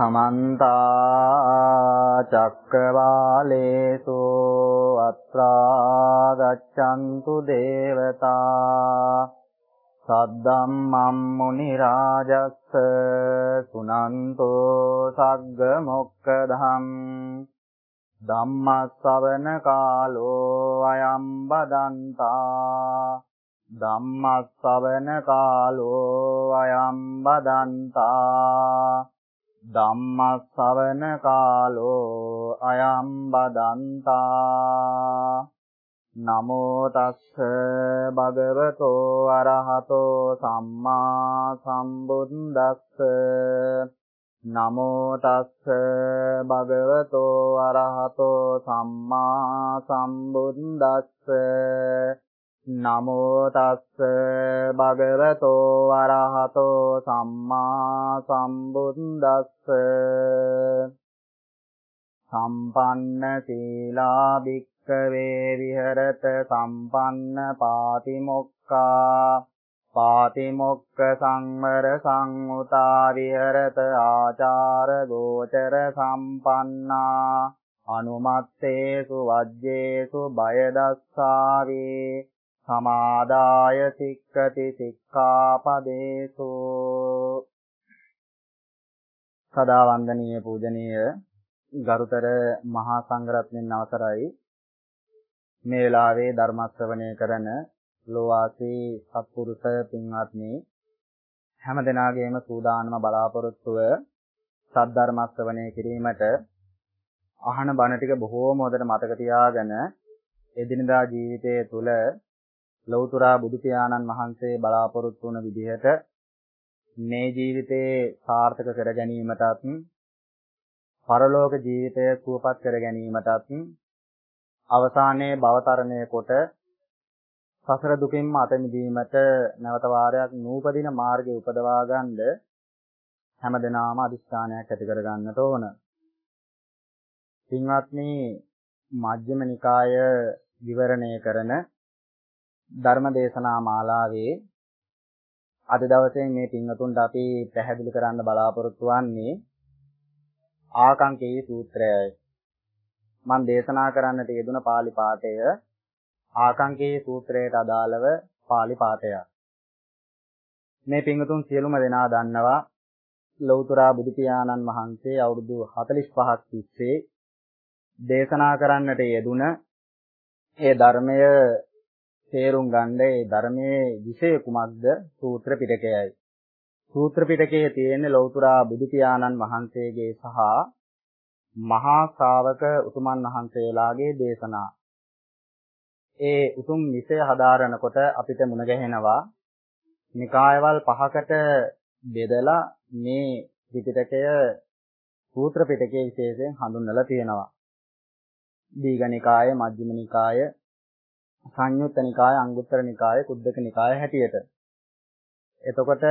සමන්ත චක්කවාලේසු අත්‍රා ගච්ඡන්තු දේවතා සද්දම්මම් මුනි රාජස්ස සුනන්තෝ සග්ග මොක්කදම් ධම්මස්සවන කාලෝ අයම් බදන්තා ධම්මස්සවන කාලෝ අයම් බදන්තා ධම්මස්සවන කාලෝ අයම් බදන්තා. නමෝ තස්ස භගවතෝ අරහතෝ සම්මා සම්බුද්දස්ස. නමෝ තස්ස භගවතෝ අරහතෝ සම්මා සම්බුද්දස්ස. නමෝ තස්ස භගවතෝ අරහතෝ සම්මා සම්බුද්දස්ස සම්පන්න සීලා භික්ඛවේ විහෙරත සම්පන්න පාතිමොක්ඛා පාතිමොක්ඛ සංවර සංඋතා විහෙරත ආචාර ගෝචර සම්පන්නා අනුමත්තේසු වජ්ජේසු බය දස්සාවේ සමාදාය සික්කති සික්ඛාපදේසු। සදා වන්දනීය පූජනීය ගරුතර මහා සංඝරත්නයන් අවසරයි। මේ වෙලාවේ ධර්ම ශ්‍රවණය කරන ලෝවාසී සත්පුරුෂ පින්වත්නි හැම දිනාගේම සූදානම බලාපොරොත්තුව සද්ධර්ම ශ්‍රවණය කිරීමට අහන බණ ටික බොහෝම හොඳට මතක තියාගෙන එදිනදා ජීවිතයේ තුල ලෞතර බුදු පියාණන් වහන්සේ බලාපොරොත්තු වුණ විදිහට මේ ජීවිතේ සාර්ථක කර ගැනීමටත් පරලෝක ජීවිතය සුවපත් කර ගැනීමටත් අවසානයේ භවතරණය කොට සසර දුකින්ම අත මිදීමට නැවත වාරයක් නූපදින මාර්ගය උපදවා ගන්නද හැමදෙනාම අදිස්ථානයක් ඇති කර ගන්නට ඕන. පින්වත්නි මජ්ක්‍ධිම නිකාය විවරණය කරන ධර්ම දේශනා මාලාවේ අද දවසේ මේ පින්වතුන්ට අපි පැහැදිලි කරන්න බලාපොරොත්තු වෙන්නේ ආකංකේ සූත්‍රයයි. මම දේශනා කරන්නට යෙදුන pāli පාඨය ආකංකේ සූත්‍රයට අදාළව pāli පාඨයක්. මේ පින්වතුන් සියලුම දෙනා දන්නවා ලෞතර බුදු පියාණන් වහන්සේ අවුරුදු 45ක් තිස්සේ දේශනා කරන්නට යෙදුන ඒ ධර්මය තේරුම් ගන්න ඒ ධර්මයේ විෂය කුමක්ද සූත්‍ර පිටකයයි. සූත්‍ර පිටකයේ තියෙන ලෞතර බුදු පියාණන් වහන්සේගේ සහ මහා ශ්‍රාවක උතුමන් වහන්සේලාගේ දේශනා. ඒ උතුම් විෂය හදාරනකොට අපිට මුණ ගැහෙනවා නිකායවල් පහකට බෙදලා මේ ත්‍රිපිටකය සූත්‍ර පිටකයේ විශේෂයෙන් හඳුන්වලා තියෙනවා. දීඝනිකාය, මජ්ක්‍ධිම නිකාය, සංයුත්ත නිකාය, අංගුත්තර නිකාය, කුද්දක නිකාය හැටියට. එතකොට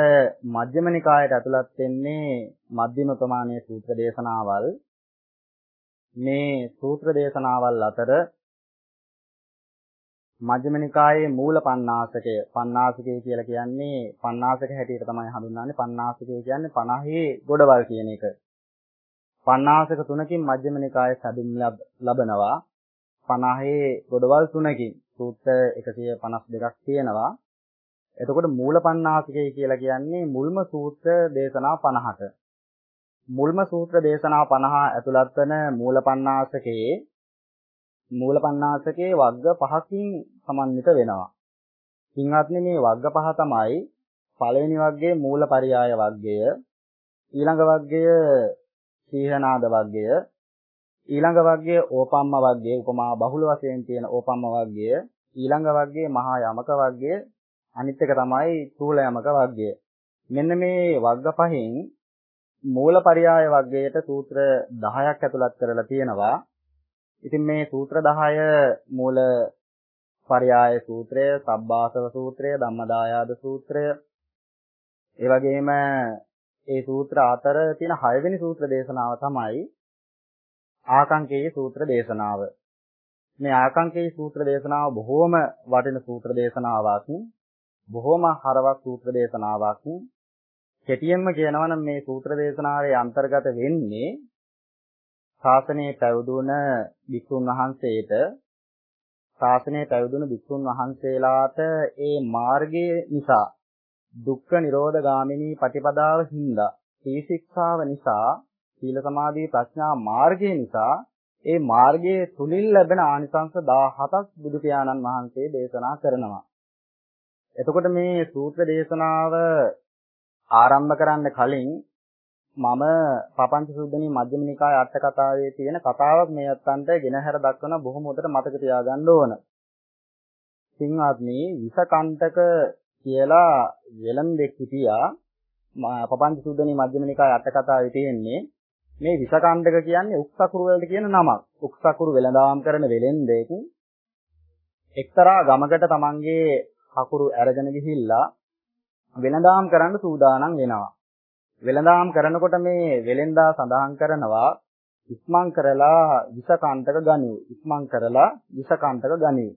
මජ්ක්‍ධිම නිකායට ඇතුළත් වෙන්නේ මධ්‍යම ප්‍රමාණයේ සූත්‍ර දේශනාවල්. මේ සූත්‍ර දේශනාවල් අතර මජ්ක්‍ධිම නිකායේ මූල පණ්ණාසකය පණ්ණාසකය කියලා කියන්නේ පණ්ණාසක හැටියට තමයි හඳුන්වන්නේ පණ්ණාසකය කියන්නේ 50 ගොඩවල් කියන එක. පණ්ණාසක තුනකින් මජ්ක්‍ධිම නිකායේ සැදුම් ලබනවා 50 ගොඩවල් තුනකින් සූත්‍ර 152ක් තියෙනවා. එතකොට මූල පණ්ණාසකය කියලා කියන්නේ මුල්ම සූත්‍ර දේශනා 50ට. මුල්ම සූත්‍ර දේශනා 50 ඇතුළත් වන මූල පණ්ණාසකයේ මූල පණ්ණාසකයේ වර්ග පහකින් සමන්විත වෙනවා. පින්වත්නි මේ වර්ග පහ තමයි පළවෙනි වර්ගයේ මූලපරියාය වර්ගය, ඊළඟ වර්ගය සීහනාද වර්ගය, ඊළඟ වර්ගයේ ඕපම්ම වර්ගය, උපමා බහුල වශයෙන් තියෙන ඕපම්ම වර්ගය, ඊළඟ වර්ගයේ මහා යමක වර්ගය, අනිත් එක තමයි චූල යමක වර්ගය. මෙන්න මේ වර්ග පහෙන් මූලපරියාය වර්ගයට සූත්‍ර 10ක් ඇතුළත් කරලා තියෙනවා. ඉතින් මේ සූත්‍ර 10 මූල පරයාය සූත්‍රය, සබ්බාසව සූත්‍රය, ධම්මදායාද සූත්‍රය, ඒ වගේම ඒ සූත්‍ර අතර තියෙන 6 වෙනි සූත්‍ර දේශනාව තමයි ආකංකේය සූත්‍ර දේශනාව. මේ ආකංකේය සූත්‍ර දේශනාව බොහෝම වටින සූත්‍ර දේශනාවක්. බොහෝම හරවත් සූත්‍ර දේශනාවක්. කෙටියෙන්ම කියනවා නම් මේ සූත්‍ර දේශනාවේ අන්තර්ගත වෙන්නේ ශාසනයේ පැවිදුණ භික්ෂුන් වහන්සේට ශාසනයේ පැවිදුණු භික්ෂුන් වහන්සේලාට ඒ මාර්ගයේ නිසා දුක්ඛ නිරෝධ ගාමිනී පටිපදාව හින්දා සීශික්ෂාව නිසා සීල සමාධි ප්‍රඥා මාර්ගය නිසා ඒ මාර්ගයේ තුලින් ලැබෙන ආනිසංස 17ක් බුදු පියාණන් වහන්සේ දේශනා කරනවා. එතකොට මේ සූත්‍ර දේශනාව ආරම්භ කරන්න කලින් මම පපංච සුද්ධනී මජ්ක්‍ධිම නිකාය අට කතාවේ තියෙන කතාවක් මේ අත්තන්ට ගෙනහැර දක්වන බොහොම උඩට මතක තියාගන්න ඕන. සිංහාත්මී විසකණ්ඨක කියලා වෙලම්බෙක් හිටියා පපංච සුද්ධනී මජ්ක්‍ධිම නිකාය අට කතාවේ තියෙන්නේ මේ විසකණ්ඨක කියන්නේ උක්සකුරු වලට කියන නමක්. උක්සකුරු වෙළඳාම් කරන වෙලෙන්දෙක් එක්තරා ගමකට තමන්ගේ කකුරු අරගෙන ගිහිල්ලා වෙළඳාම් කරන්න සූදානම් වෙනවා. වෙළඳාම් කරනකොට මේ වෙලෙන්දා සඳහන් කරනවා ඉස්මන් කරලා විසකණ්ඨක ගනිව්. ඉස්මන් කරලා විසකණ්ඨක ගනිව්.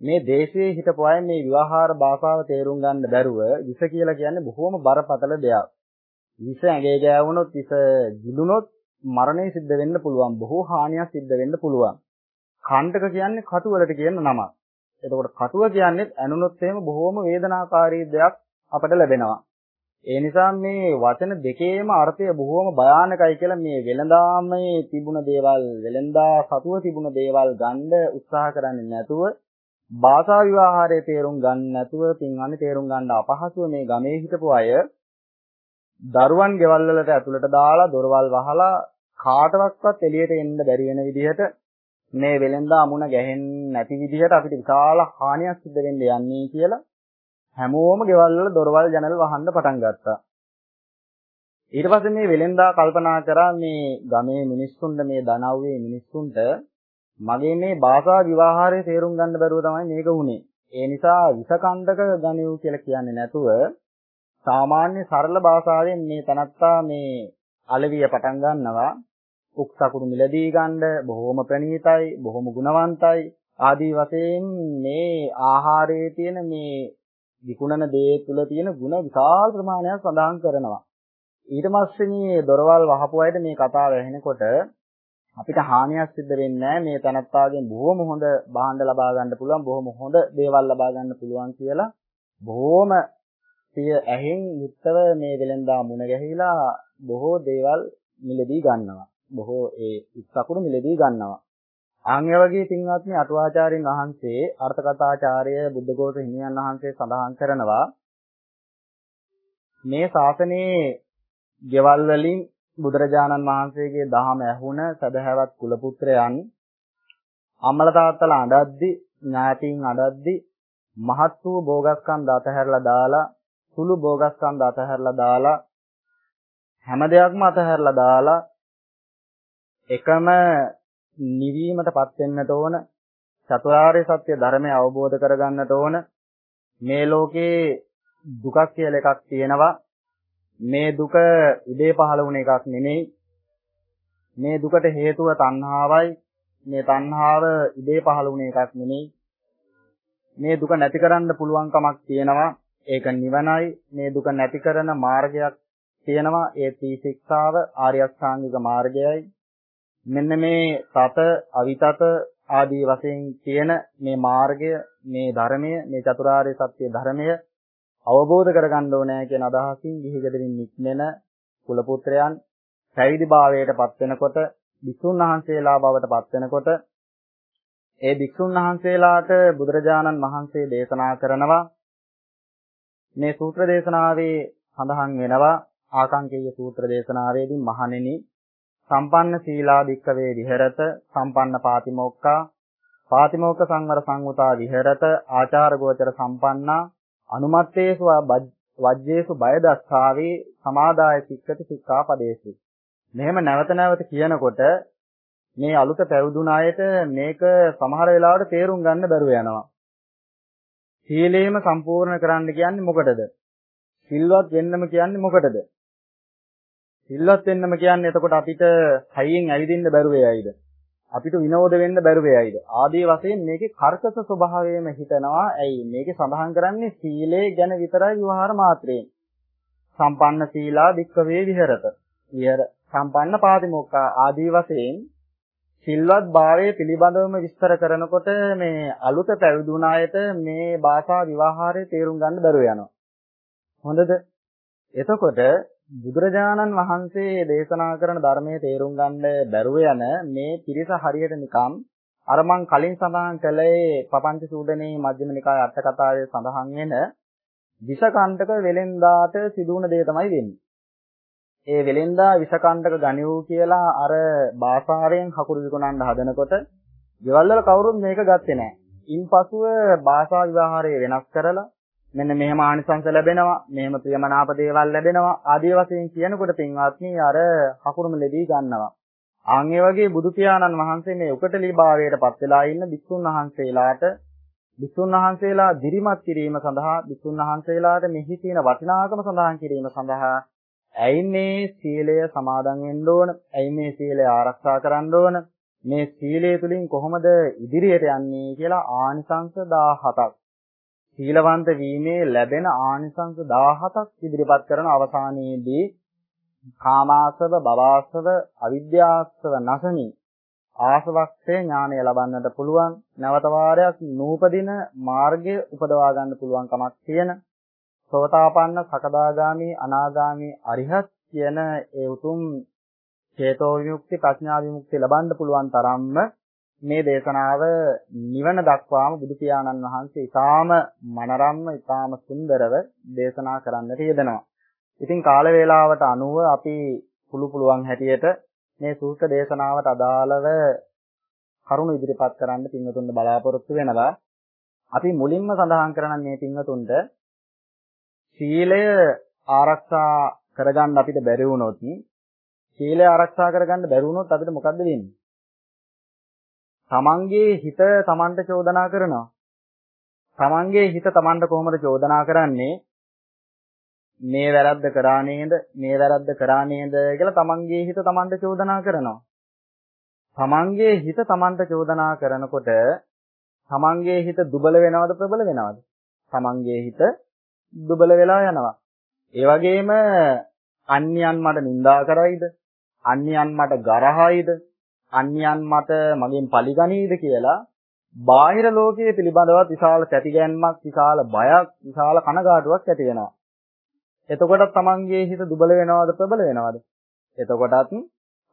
මේ දේශයේ හිටපු අය මේ විවාහාර භාෂාව තේරුම් ගන්න බැරුව විස කියලා කියන්නේ බොහොම බරපතල දෙයක්. විස ඇඟේ ගෑවුනොත් විස ගිලුනොත් මරණය සිද්ධ වෙන්න පුළුවන්. බොහෝ හානියක් සිද්ධ වෙන්න පුළුවන්. කණ්ඨක කියන්නේ කටු වලට කියන නමක්. එතකොට කටුව කියන්නේ ඇනුනොත් එහෙම බොහොම වේදනාකාරී දෙයක් අපට ලැබෙනවා. ඒ නිසා මේ වචන දෙකේම අර්ථය බොහොම භයානකයි කියලා මේ වෙළඳාමේ තිබුණ දේවල් වෙළඳා සතුව තිබුණ දේවල් ගන්න උත්සාහ කරන්නේ නැතුව භාෂා විවාහාරයේ තේරුම් ගන්න නැතුව පින්වන්නේ තේරුම් ගන්න අපහසුව මේ ගමේ හිටපු අය දරුවන් ගෙවල් වලට ඇතුළට දාලා දොරවල් වහලා කාටවත් එළියට එන්න බැරි වෙන විදිහට මේ වෙලෙන්දා අමුණ ගැහෙන්නේ නැති විදිහට අපිට විශාල හානියක් සිද්ධ වෙන්න යන්නේ කියලා හැමෝම ගෙවල් වල දොරවල් ජනල් වහන්න පටන් ගත්තා. ඊට පස්සේ මේ වෙලෙන්දා කල්පනා කරා මේ ගමේ මිනිස්සුන්ට මේ දනව්වේ මිනිස්සුන්ට මගේ මේ භාෂා විවාහාරයේ තේරුම් ගන්න බැරුව තමයි මේක වුනේ. ඒ නිසා විසකණ්ඩක ගණියු කියලා කියන්නේ නැතුව සාමාන්‍ය සරල භාෂාවෙන් මේ තනත්තා මේ අලවිය පටන් ගන්නවා. උක්සකුරු මිලදී ගන්න බොහොම ප්‍රණීතයි, බොහොම ගුණවන්තයි. ආදී වශයෙන් මේ ආහාරයේ තියෙන මේ විකුණන දේ තුල තියෙන ಗುಣ විශාල ප්‍රමාණයක් සඳහන් කරනවා. ඊට පස්සේ මේ දොරවල් වහපු අයට මේ කතාව ඇහෙනකොට අපිට හානියක් සිද්ධ වෙන්නේ මේ තනත්තාගෙන් බොහොම හොඳ භාණ්ඩ ලබා ගන්න පුළුවන්, බොහොම හොඳ දේවල් ලබා ගන්න පුළුවන් කියලා බොහොම සිය ඇහෙන් යුක්තව මේ වෙලෙන්දා මුණ ගැහිලා බොහෝ දේවල් මිලදී ගන්නවා. බොහෝ ඒ ඉස්සකුරු මිලදී ගන්නවා. ආන්‍ය වගේ පින්වත්නි අටුවාචාර්යින් වහන්සේ අර්ථකථාචාර්ය බුද්ධඝෝෂ හිමියන් වහන්සේ සඳහන් කරනවා මේ ශාසනයේ ගෙවල් වලින් බුදුරජාණන් වහන්සේගේ දහම ඇහුණ සදහැවත් කුල පුත්‍රයන් අම්මල තාත්තලා අඬද්දි ඥාතීන් අඬද්දි මහත් වූ භෝගස්කන්ධ අතහැරලා දාලා සුළු භෝගස්කන්ධ අතහැරලා දාලා හැම දෙයක්ම අතහැරලා දාලා එකම නිවීමටපත් වෙන්නට ඕන චතුරාර්ය සත්‍ය ධර්මය අවබෝධ කරගන්නට ඕන. මේ ලෝකේ දුකක් කියලා එකක් තියෙනවා. මේ දුක ඉබේ පහළ වුණ එකක් නෙමෙයි. මේ දුකට හේතුව තණ්හාවයි. මේ තණ්හාව ඉබේ පහළ වුණ එකක් නෙමෙයි. මේ දුක නැති කරන්න පුළුවන් කමක් තියෙනවා. ඒක නිවනයි. මේ දුක නැති කරන මාර්ගයක් තියෙනවා. ඒ තීශික්ෂාව ආර්ය අෂ්ටාංගික මාර්ගයයි. මෙන්න මේ සත අවිතත ආදී වශයෙන් තියෙන මේ මාර්ගය මේ ධර්මය මේ චතුරාර්ය සත්‍ය ධර්මය අවබෝධ කරගන්න ඕනෑ කියන අදහසින් ගිහි ගෙදරින් නික්මෙන කුල පුත්‍රයන් පැවිදි භාවයට පත් වෙනකොට භික්ෂුන් වහන්සේලා බවට පත් වෙනකොට ඒ භික්ෂුන් වහන්සේලාට බුදුරජාණන් වහන්සේ දේශනා කරනවා මේ සූත්‍ර දේශනාවේ සඳහන් වෙනවා ආකාංකේය සූත්‍ර දේශනාවේදී මහණෙනි සම්පන්න සීලා භික්කවේ විහෙරත සම්පන්න පාතිමෝක්ඛා පාතිමෝක්ඛ සංවර සංවතා විහෙරත ආචාර ගෝචර සම්පන්නා අනුමත්තේසු වජ්ජේසු බය දස්සාවේ සමාදාය සික්කති සික්ඛාපදේසු මෙහෙම නැවත නැවත කියනකොට මේ අලුත පැවිදුණ අයට මේක සමහර වෙලාවට තේරුම් ගන්න බැරුව යනවා. සීලේම සම්පූර්ණ කරන්න කියන්නේ මොකටද සිල්වත් වෙන්නම කියන්නේ මොකටද සිල්වත් වෙන්නම කියන්නේ එතකොට අපිට හයියෙන් ඇවිදින්න බැරුව යයිද? අපිට විනෝද වෙන්න බැරුව යයිද? ආදී වශයෙන් මේකේ කර්කස ස්වභාවයම හිතනවා. ඇයි මේකේ සඳහන් කරන්නේ සීලය ගැන විතරයි විවහාර මාත්‍රයෙන්. සම්පන්න සීලා වික්කවේ විහෙරත. විහෙර සම්පන්න පාතිමොක්ඛා ආදී වශයෙන් සිල්වත් භාවයේ පිළිබඳවම විස්තර කරනකොට මේ අලුත පැවිදුණ අයට මේ භාෂා විවාහාරයේ තේරුම් ගන්න බැරුව යනවා. හොඳද? එතකොට බුදුරජාණන් වහන්සේ දේශනා කරන ධර්මයේ තේරුම් ගන්න බැරුව යන මේ පිරිස හරියට නිකම් අර මං කලින් සඳහන් කළේ පපංච සූඩනේ මජ්ක්‍ධිම නිකාය අට කතාවේ සඳහන් වෙන විෂකණ්ඩක වෙලෙන්දාට සිදුවුණ දේ තමයි වෙන්නේ. ඒ වෙලෙන්දා විෂකණ්ඩක ගනිව් කියලා අර භාෂාවෙන් හකුරු විකුණන්න හදනකොට ගෙවල් වල කවුරුත් මේක ගත්තේ නැහැ. ඉන්පසුව භාෂා විවහාරය වෙනස් කරලා මෙන්න මෙහෙම ආනිසංස ලැබෙනවා මෙහෙම ප්‍රියමනාප දේවල් ලැබෙනවා ආදී වශයෙන් කියනකොට පින්වත්නි අර හකුරුම ලැබී ගන්නවා ආන් ඒ වගේ බුදු පියාණන් වහන්සේ මේ උකටලී භාවයටපත් වෙලා ඉන්න බිස්සුන් වහන්සේලාට බිස්සුන් වහන්සේලා දිරිමත් කිරීම සඳහා බිස්සුන් වහන්සේලාට මෙහි තියෙන වටිනාකම සඳහන් කිරීම සඳහා ඇයි මේ සීලය සමාදන් වෙන්න ඕන? ඇයි මේ සීලය ආරක්ෂා කරන්න ඕන? මේ සීලය තුලින් කොහොමද ඉදිරියට යන්නේ කියලා ආනිසංස 17ක් සීලවන්ත වීමේ ලැබෙන ආනිසංස 17ක් ඉදිරිපත් කරන අවසානයේදී කාමාසව, භවාසව, අවිද්‍යාසව නැසමි ආසවක්සේ ඥානය ලබන්නට පුළුවන් නැවත වාරයක් නූපදින මාර්ගය උපදවා ගන්න පුළුවන් කමක් තියෙන සෝතාපන්න සකදාගාමි අනාගාමි අරිහත් කියන ඒ උතුම් චේතෝ විමුක්ති ප්‍රඥා විමුක්ති ලබන්න පුළුවන් තරම්ම මේ දේශනාව නිවන දක්වාම බුදු පියාණන් වහන්සේ ඊටාම මනරම්ම ඊටාම සුන්දරව දේශනා කරන්නට යෙදෙනවා. ඉතින් කාල වේලාවට අනුව අපි පුළු පුළුවන් හැටියට මේ සූත්‍ර දේශනාවට අදාළව කරුණු ඉදිරිපත් කරන්න පින්වතුන්ට බලාපොරොත්තු වෙනවා. අපි මුලින්ම සඳහන් කරන මේ පින්වතුන්ට සීලය ආරක්ෂා කරගන්න අපිට බැරි වුණොත් සීලය ආරක්ෂා කරගන්න බැරි වුණොත් අපිට මොකද්ද වෙන්නේ? තමන්ගේ හිත තමන්ට චෝදනා කරනවා. තමන්ගේ හිත තමන්ට කොහොමද චෝදනා කරන්නේ? මේ වැරද්ද කරා නේද? මේ වැරද්ද කරා නේද කියලා තමන්ගේ හිත තමන්ට චෝදනා කරනවා. තමන්ගේ හිත තමන්ට චෝදනා කරනකොට තමන්ගේ හිත දුබල වෙනවද ප්‍රබල වෙනවද? තමන්ගේ හිත දුබල වෙලා යනවා. ඒ වගේම අන්‍යයන් මට නිඳා කරයිද? අන්‍යයන් මට ගරහයිද? අන්‍යයන් මත මගෙන් පරිගනීද කියලා බාහිර ලෝකයේ පිළිබඳව විශාල තැතිගැන්මක්, විශාල බයක්, විශාල කනගාටුවක් ඇති වෙනවා. එතකොටත් තමන්ගේ හිත දුබල වෙනවද ප්‍රබල වෙනවද? එතකොටත්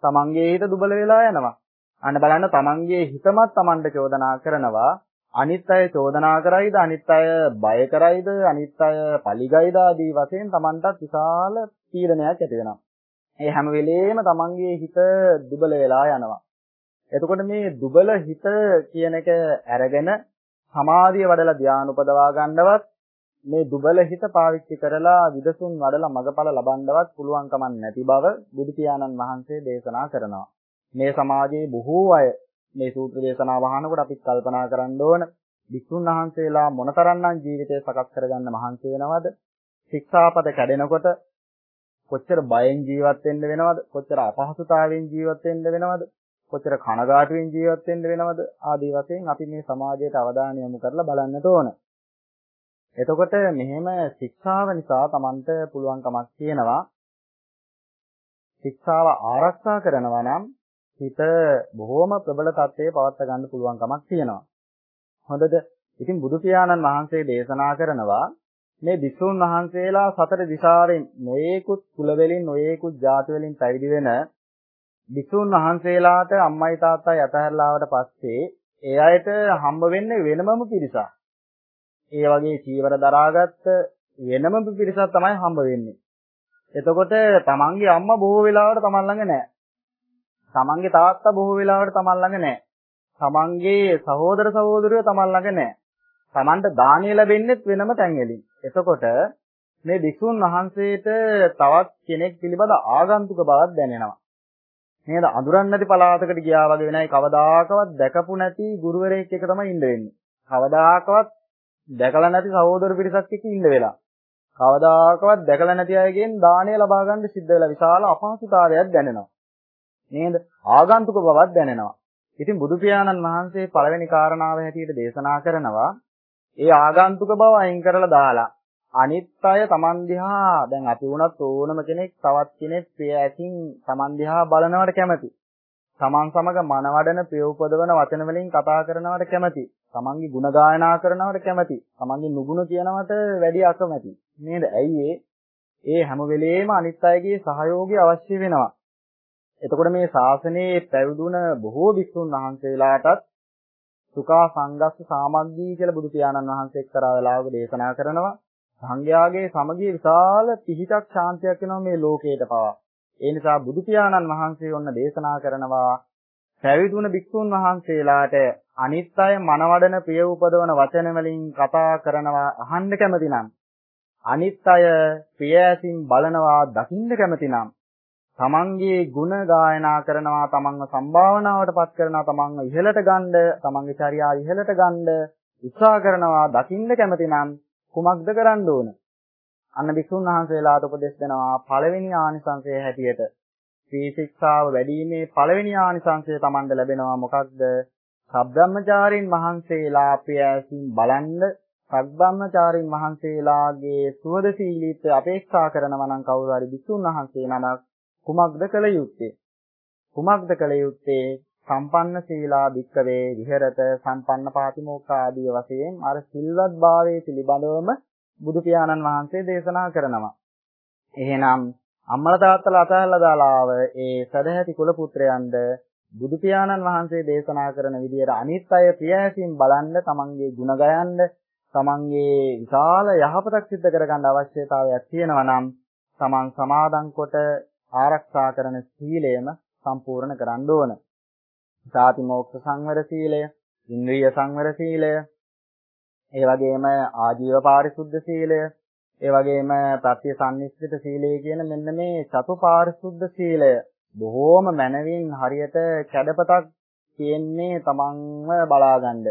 තමන්ගේ හිත දුබල වෙලා යනවා. අන්න බලන්න තමන්ගේ හිතමත් තමන්ට චෝදනා කරනවා. අනිත් අය චෝදනා කරයිද අනිත් අය බය කරයිද අනිත් අය පලිගයිද ආදී වශයෙන් තමන්ටත් විශාල තීරණයක් ඇති වෙනවා. ඒ හැම වෙලේම තමන්ගේ හිත දුබල වෙලා යනවා. එතකොට මේ දුබල හිත කියන එක අරගෙන සමාධිය වඩලා ධ්‍යාන උපදවා ගන්නවත් මේ දුබල හිත පාවිච්චි කරලා විදසුන් වඩලා මගඵල ලබන්නවත් පුළුවන් කමක් නැති බව බුදු පියාණන් වහන්සේ දේශනා කරනවා. මේ සමාජයේ බොහෝ අය මේ සූත්‍ර දේශනාව අහනකොට අපිත් කල්පනා කරන්න ඕන විසුන් වහන්සේලා මොනතරම්නම් ජීවිතය සකස් කරගන්න මහන්සි වෙනවද? ශික්ෂාපද කැඩෙනකොට කොච්චර බයෙන් ජීවත් වෙන්න වෙනවද? කොච්චර අපහසුතාවයෙන් ජීවත් වෙන්න වෙනවද? කොච්චර කනගාටුවෙන් ජීවත් වෙන්න වෙනවද ආදී වශයෙන් අපි මේ සමාජයට අවධානය යොමු කරලා බලන්නට ඕන. එතකොට මෙහෙම ශික්ෂාව නිසා Tamanට පුළුවන්කමක් තියෙනවා ශික්ෂාව ආරක්ෂා කරනවා නම් හිත බොහොම ප්‍රබල තත්ත්වයේ පවත්වා ගන්න පුළුවන්කමක් තියෙනවා. හොඳද? ඉතින් බුදු පියාණන් වහන්සේ දේශනා කරනවා මේ විසුණු වහන්සේලා සතර දිශාවෙන් නොයේකුත් කුල වලින් නොයේකුත් ජාති වලින් පැවිදි වෙන භික්ෂුන් වහන්සේලාට අම්මයි තාත්තයි අතහැරලා ආවට පස්සේ ඒ අයට හම්බ වෙන්නේ වෙනමම පිරිසක්. ඒ වගේ චීවර දරාගත්ත වෙනම පිරිසක් තමයි හම්බ වෙන්නේ. එතකොට තමන්ගේ අම්මා බොහෝ වෙලාවට තමන් ළඟ නැහැ. තමන්ගේ තාත්තා බොහෝ වෙලාවට තමන් ළඟ නැහැ. තමන්ගේ සහෝදර සහෝදරියෝ තමන් ළඟ නැහැ. තමන්ට දානය ලැබෙන්නේත් වෙනම තැන්වලින්. එතකොට මේ භික්ෂුන් වහන්සේට තවත් කෙනෙක් පිළිබඳ ආගන්තුක බවක් දැනෙනවා. නේද? අඳුරන්නේ නැති පළාතකට ගියා වගේ වෙනයි කවදාකවත් දැකපු නැති ගුරුවරයෙක් එක තමයි ඉන්න වෙන්නේ. කවදාකවත් දැකලා නැති සහෝදර පිරිසක් එක්ක ඉන්න වෙලා. කවදාකවත් දැකලා නැති අයගෙන් දාණය ලබා ගන්න සිද්ධ වෙලා විශාල අපහසුතාවයක් දැනෙනවා. නේද? ආගන්තුක බවක් දැනෙනවා. ඉතින් බුදු පියාණන් වහන්සේ පළවෙනි කාරණාව හැටියට දේශනා කරනවා ඒ ආගන්තුක බව අයින් කරලා දාලා අනිත් අය Taman දිහා දැන් අපි වුණත් ඕනම කෙනෙක් තවත් කෙනෙක් ප්‍රිය ඇසින් Taman දිහා බලනවට කැමති. Taman සමග මනවඩන ප්‍රිය උපදවන වචන වලින් කතා කරනවට කැමති. Tamanගේ ಗುಣ ගායනා කරනවට කැමති. Tamanගේ නුගුණ කියනවට වැඩි අකමැති. නේද? ඇයි ඒ හැම වෙලේම අනිත් අයගේ සහයෝගය අවශ්‍ය වෙනවා. එතකොට මේ ශාසනයේ පැවිදුණ බොහෝ භික්ෂුන් වහන්සේලාටත් සුඛා සංගස්ස සාමග්ගී කියලා බුදු පියාණන් වහන්සේ එක්තරා වෙලාවක දේශනා කරනවා. සංඝයාගේ සමගිය විශාල පිහිටක් ශාන්තියක් වෙනවා මේ ලෝකයට පවා. ඒ නිසා බුදු පියාණන් වහන්සේ ඔන්න දේශනා කරනවා පැවිදුණ භික්ෂුන් වහන්සේලාට අනිත් අය මනවඩන ප්‍රිය උපදවන වචන වලින් කතා කරනවා අහන්න කැමති නම් අනිත් අය ප්‍රිය ඇසින් බලනවා දකින්න කැමති නම් තමන්ගේ ಗುಣ ගායනා කරනවා තමන්ව සම්භාවනාවට පත් කරනවා තමන්ව ඉහළට ගන්න තමන්ගේ චර්යා ඉහළට ගන්න උත්සාහ කරනවා දකින්න කැමති නම් කුමක්ද කරන්න ඕන? අන්න භික්ෂුන් වහන්සේලාට උපදෙස් දෙනවා පළවෙනි ආනිසංසය හැටියට ශික්ෂාව වැඩිීමේ පළවෙනි ආනිසංසය Tamanda ලැබෙනවා මොකක්ද? සබ්‍රාහ්මචාරින් වහන්සේලා ප්‍රියසින් බලන්න සබ්‍රාහ්මචාරින් වහන්සේලාගේ සුවදශීලීත්වය අපේක්ෂා කරනවා නම් කවුරු හරි භික්ෂුන් වහන්සේ නමක් කුමක්ද කළ යුත්තේ? කුමක්ද කළ යුත්තේ? සම්පන්න සීලා භික්කවේ විහෙරත සම්පන්න පාතිමෝක්ඛ ආදී වශයෙන් අර සිල්වත් භාවයේ පිළිබඳවම බුදු පියාණන් වහන්සේ දේශනා කරනවා. එහෙනම් අම්මලා තාත්තලා අතහැරලා දාලාව ඒ සදහැති කුල පුත්‍රයන්ද බුදු පියාණන් වහන්සේ දේශනා කරන විදිහට අනිත් අය ප්‍රියයසින් බලන්න තමන්ගේ ගුණ ගයන්න තමන්ගේ විශාල යහපතක් සිද්ධ කරගන්න අවශ්‍යතාවයක් තියෙනවා නම් තමන් සමාදන් කොට ආරක්ෂා කරන සීලයම සම්පූර්ණ කරන්න ඕන. සාති මොක්ෂ සංවර සීලය, ඉන්ද්‍රිය සංවර සීලය, ඒ වගේම ආජීව පාරිශුද්ධ සීලය, ඒ වගේම ප්‍රත්‍ය සම්නිස්සිත සීලය කියන මෙන්න මේ චතු පාරිශුද්ධ සීලය බොහෝම මනවින් හරියට කැඩපතක් තියෙන්නේ තමන්ව බලාගන්න.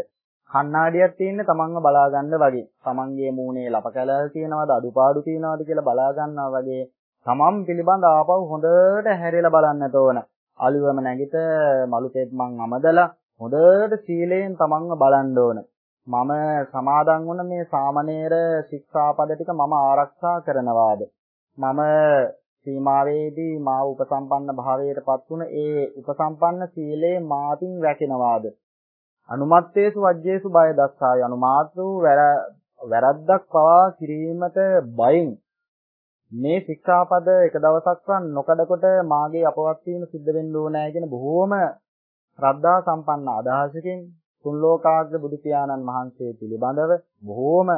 කණ්ණාඩියක් තියෙන්නේ තමන්ව බලාගන්න වගේ. තමන්ගේ මූණේ ලප කැලල් තියෙනවද අඩුපාඩු තියෙනවද කියලා බලා ගන්නවා වගේ තමන් පිළිබඳ ආපහු හොඳට හැරිලා බලන්නට ඕන. අලුවම නැගිට මලු තෙත් මං අමදලා හොඳට සීලයෙන් තමන්ව බලන්න ඕන. මම සමාදන් වුණ මේ සාමණේර ශික්ෂාපද ටික මම ආරක්ෂා කරනවාද? මම සීමාවේදී මා උපසම්පන්න භාවයටපත් වුණ ඒ උපසම්පන්න සීලේ මාතින් රැකෙනවාද? අනුමත්තේසු වජ්ජේසු බය දස්සාය අනුමාත්‍රු වැරද්දක් පවා කිරීමට බයින් මේ ශික්ෂාපද එක දවසක්වත් නොකඩකොට මාගේ අපවත් වීම සිද්ධ වෙන්න ඕනෑ කියන බොහෝම ශ්‍රද්ධා සම්පන්න අදහසකින් තුන් ලෝකාග්‍ර බුදු පියාණන් වහන්සේ පිළිබඳව බොහෝම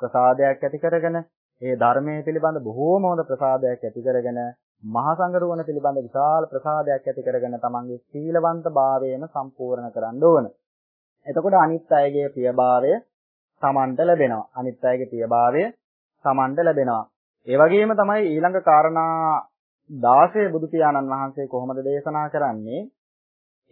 ප්‍රසාදයක් ඇති කරගෙන ඒ ධර්මයේ පිළිබඳ බොහෝම හොඳ ප්‍රසාදයක් ඇති කරගෙන මහා සංඝරුවන පිළිබඳ විශාල ප්‍රසාදයක් ඇති කරගෙන තමන්ගේ සීලවන්ත භාවයම සම්පූර්ණ කරන්න ඕන. එතකොට අනිත් අයගේ ප්‍රියභාවය තමන්ට ලැබෙනවා. අනිත් අයගේ ප්‍රියභාවය තමන්ට ලැබෙනවා. ඒ වගේම තමයි ඊළඟ කාරණා 16 බුදු පියාණන් වහන්සේ කොහොමද දේශනා කරන්නේ?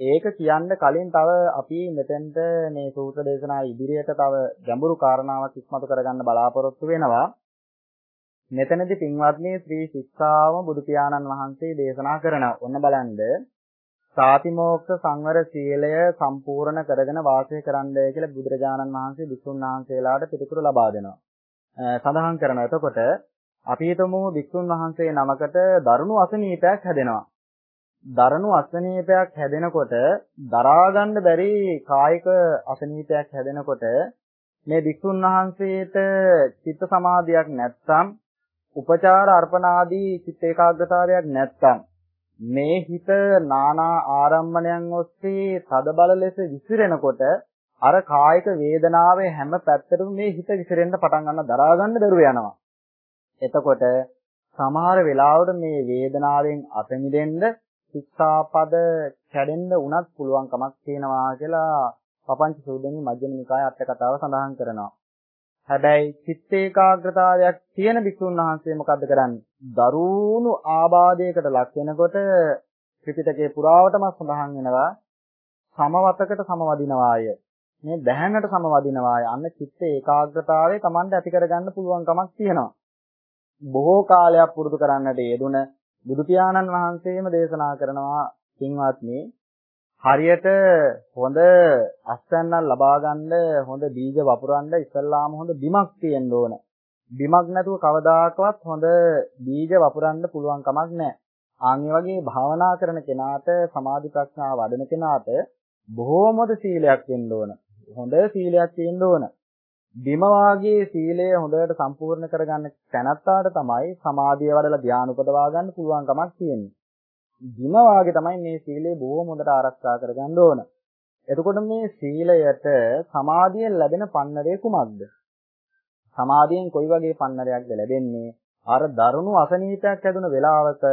ඒක කියන්න කලින් තව අපි මෙතෙන්ට මේ සූත්‍ර දේශනා ඉදිරියට තව ගැඹුරු කාරණාවක් ඉස්මතු කරගන්න බලාපොරොත්තු වෙනවා. මෙතනදී පින්වත්නි ශ්‍රී ශික්ෂාවම බුදු පියාණන් වහන්සේ දේශනා කරනවා. ඔන්න බලන්න. සාතිමෝක්ෂ සංවර සීලය සම්පූර්ණ කරගෙන වාසය කරන්න කියලා බුදුරජාණන් වහන්සේ විසුණු වහන්සේලාට පිළිතුරු ලබා දෙනවා. සඳහන් කරනවා. එතකොට අපි හිතමු වික්ෂුන් වහන්සේ නමකට දරුණු අසනීපයක් හැදෙනවා. දරුණු අසනීපයක් හැදෙනකොට දරා ගන්න බැරි කායික අසනීපයක් හැදෙනකොට මේ වික්ෂුන් වහන්සේට චිත්ත සමාධියක් නැත්නම් උපචාර අර්පණාදී චිත්ත ඒකාග්‍රතාවයක් නැත්නම් මේ හිත නානා ආරම්මණයන් ඔස්සේ තදබල ලෙස විසිරෙනකොට අර කායික වේදනාවේ හැම පැත්තටම මේ හිත විසිරෙන්න පටන් ගන්න දරා ගන්න බැරුව යනවා. එතකොට සමහර වෙලාවට මේ වේදනාවෙන් අත මිදෙන්න ශික්ෂාපද කැඩෙන්න උනත් පුළුවන්කමක් තියෙනවා කියලා පපංච සූදනි මජ්ක්‍ධිම නිකාය අට කතාව සඳහන් කරනවා. හැබැයි චිත්ත ඒකාග්‍රතාවයක් තියෙන භික්ෂුන් වහන්සේ මොකද්ද කරන්නේ? දරුණු ආබාධයකට ලක් වෙනකොට ත්‍රිපිටකයේ පුරාවටම සඳහන් වෙනවා සමවතකට සමවදිනවාය. මේ දැහැනට සමවදිනවාය. අන්න චිත්ත ඒකාග්‍රතාවය Tamanda ඇති කරගන්න පුළුවන්කමක් තියෙනවා. බොහෝ කාලයක් පුරුදු කරන්නට යෙදුන බුදු පියාණන් වහන්සේම දේශනා කරනවා කින්වත්නි හරියට හොඳ අස්වැන්නක් ලබා ගන්න හොඳ බීජ වපුරන්න ඉස්සල්ලාම හොඳ බිමක් තියෙන්න ඕන. බිමක් නැතුව කවදාකවත් හොඳ බීජ වපුරන්න පුළුවන් කමක් නැහැ. ආන් වගේ භාවනා කරන කෙනාට සමාධි ප්‍රඥා වඩන කෙනාට බොහෝම හොඳ සීලයක් වෙන්න ඕන. හොඳ සීලයක් තියෙන්න ඕන. බිම වාගේ සීලය හොඳට සම්පූර්ණ කරගන්න තැනත්තාට තමයි සමාධිය වඩලා ධ්‍යාන උපදවා ගන්න පුළුවන් කමක් තියෙන්නේ. බිම වාගේ තමයි මේ සීලය බොහොම හොඳට ආරක්ෂා කරගන්න ඕන. එතකොට මේ සීලයට සමාධියෙන් ලැබෙන පන්නරේ කුමක්ද? සමාධියෙන් කොයි වගේ පන්නරයක්ද ලැබෙන්නේ? අර දරුණු අසනීපයක් ඇතිවෙන වෙලාවක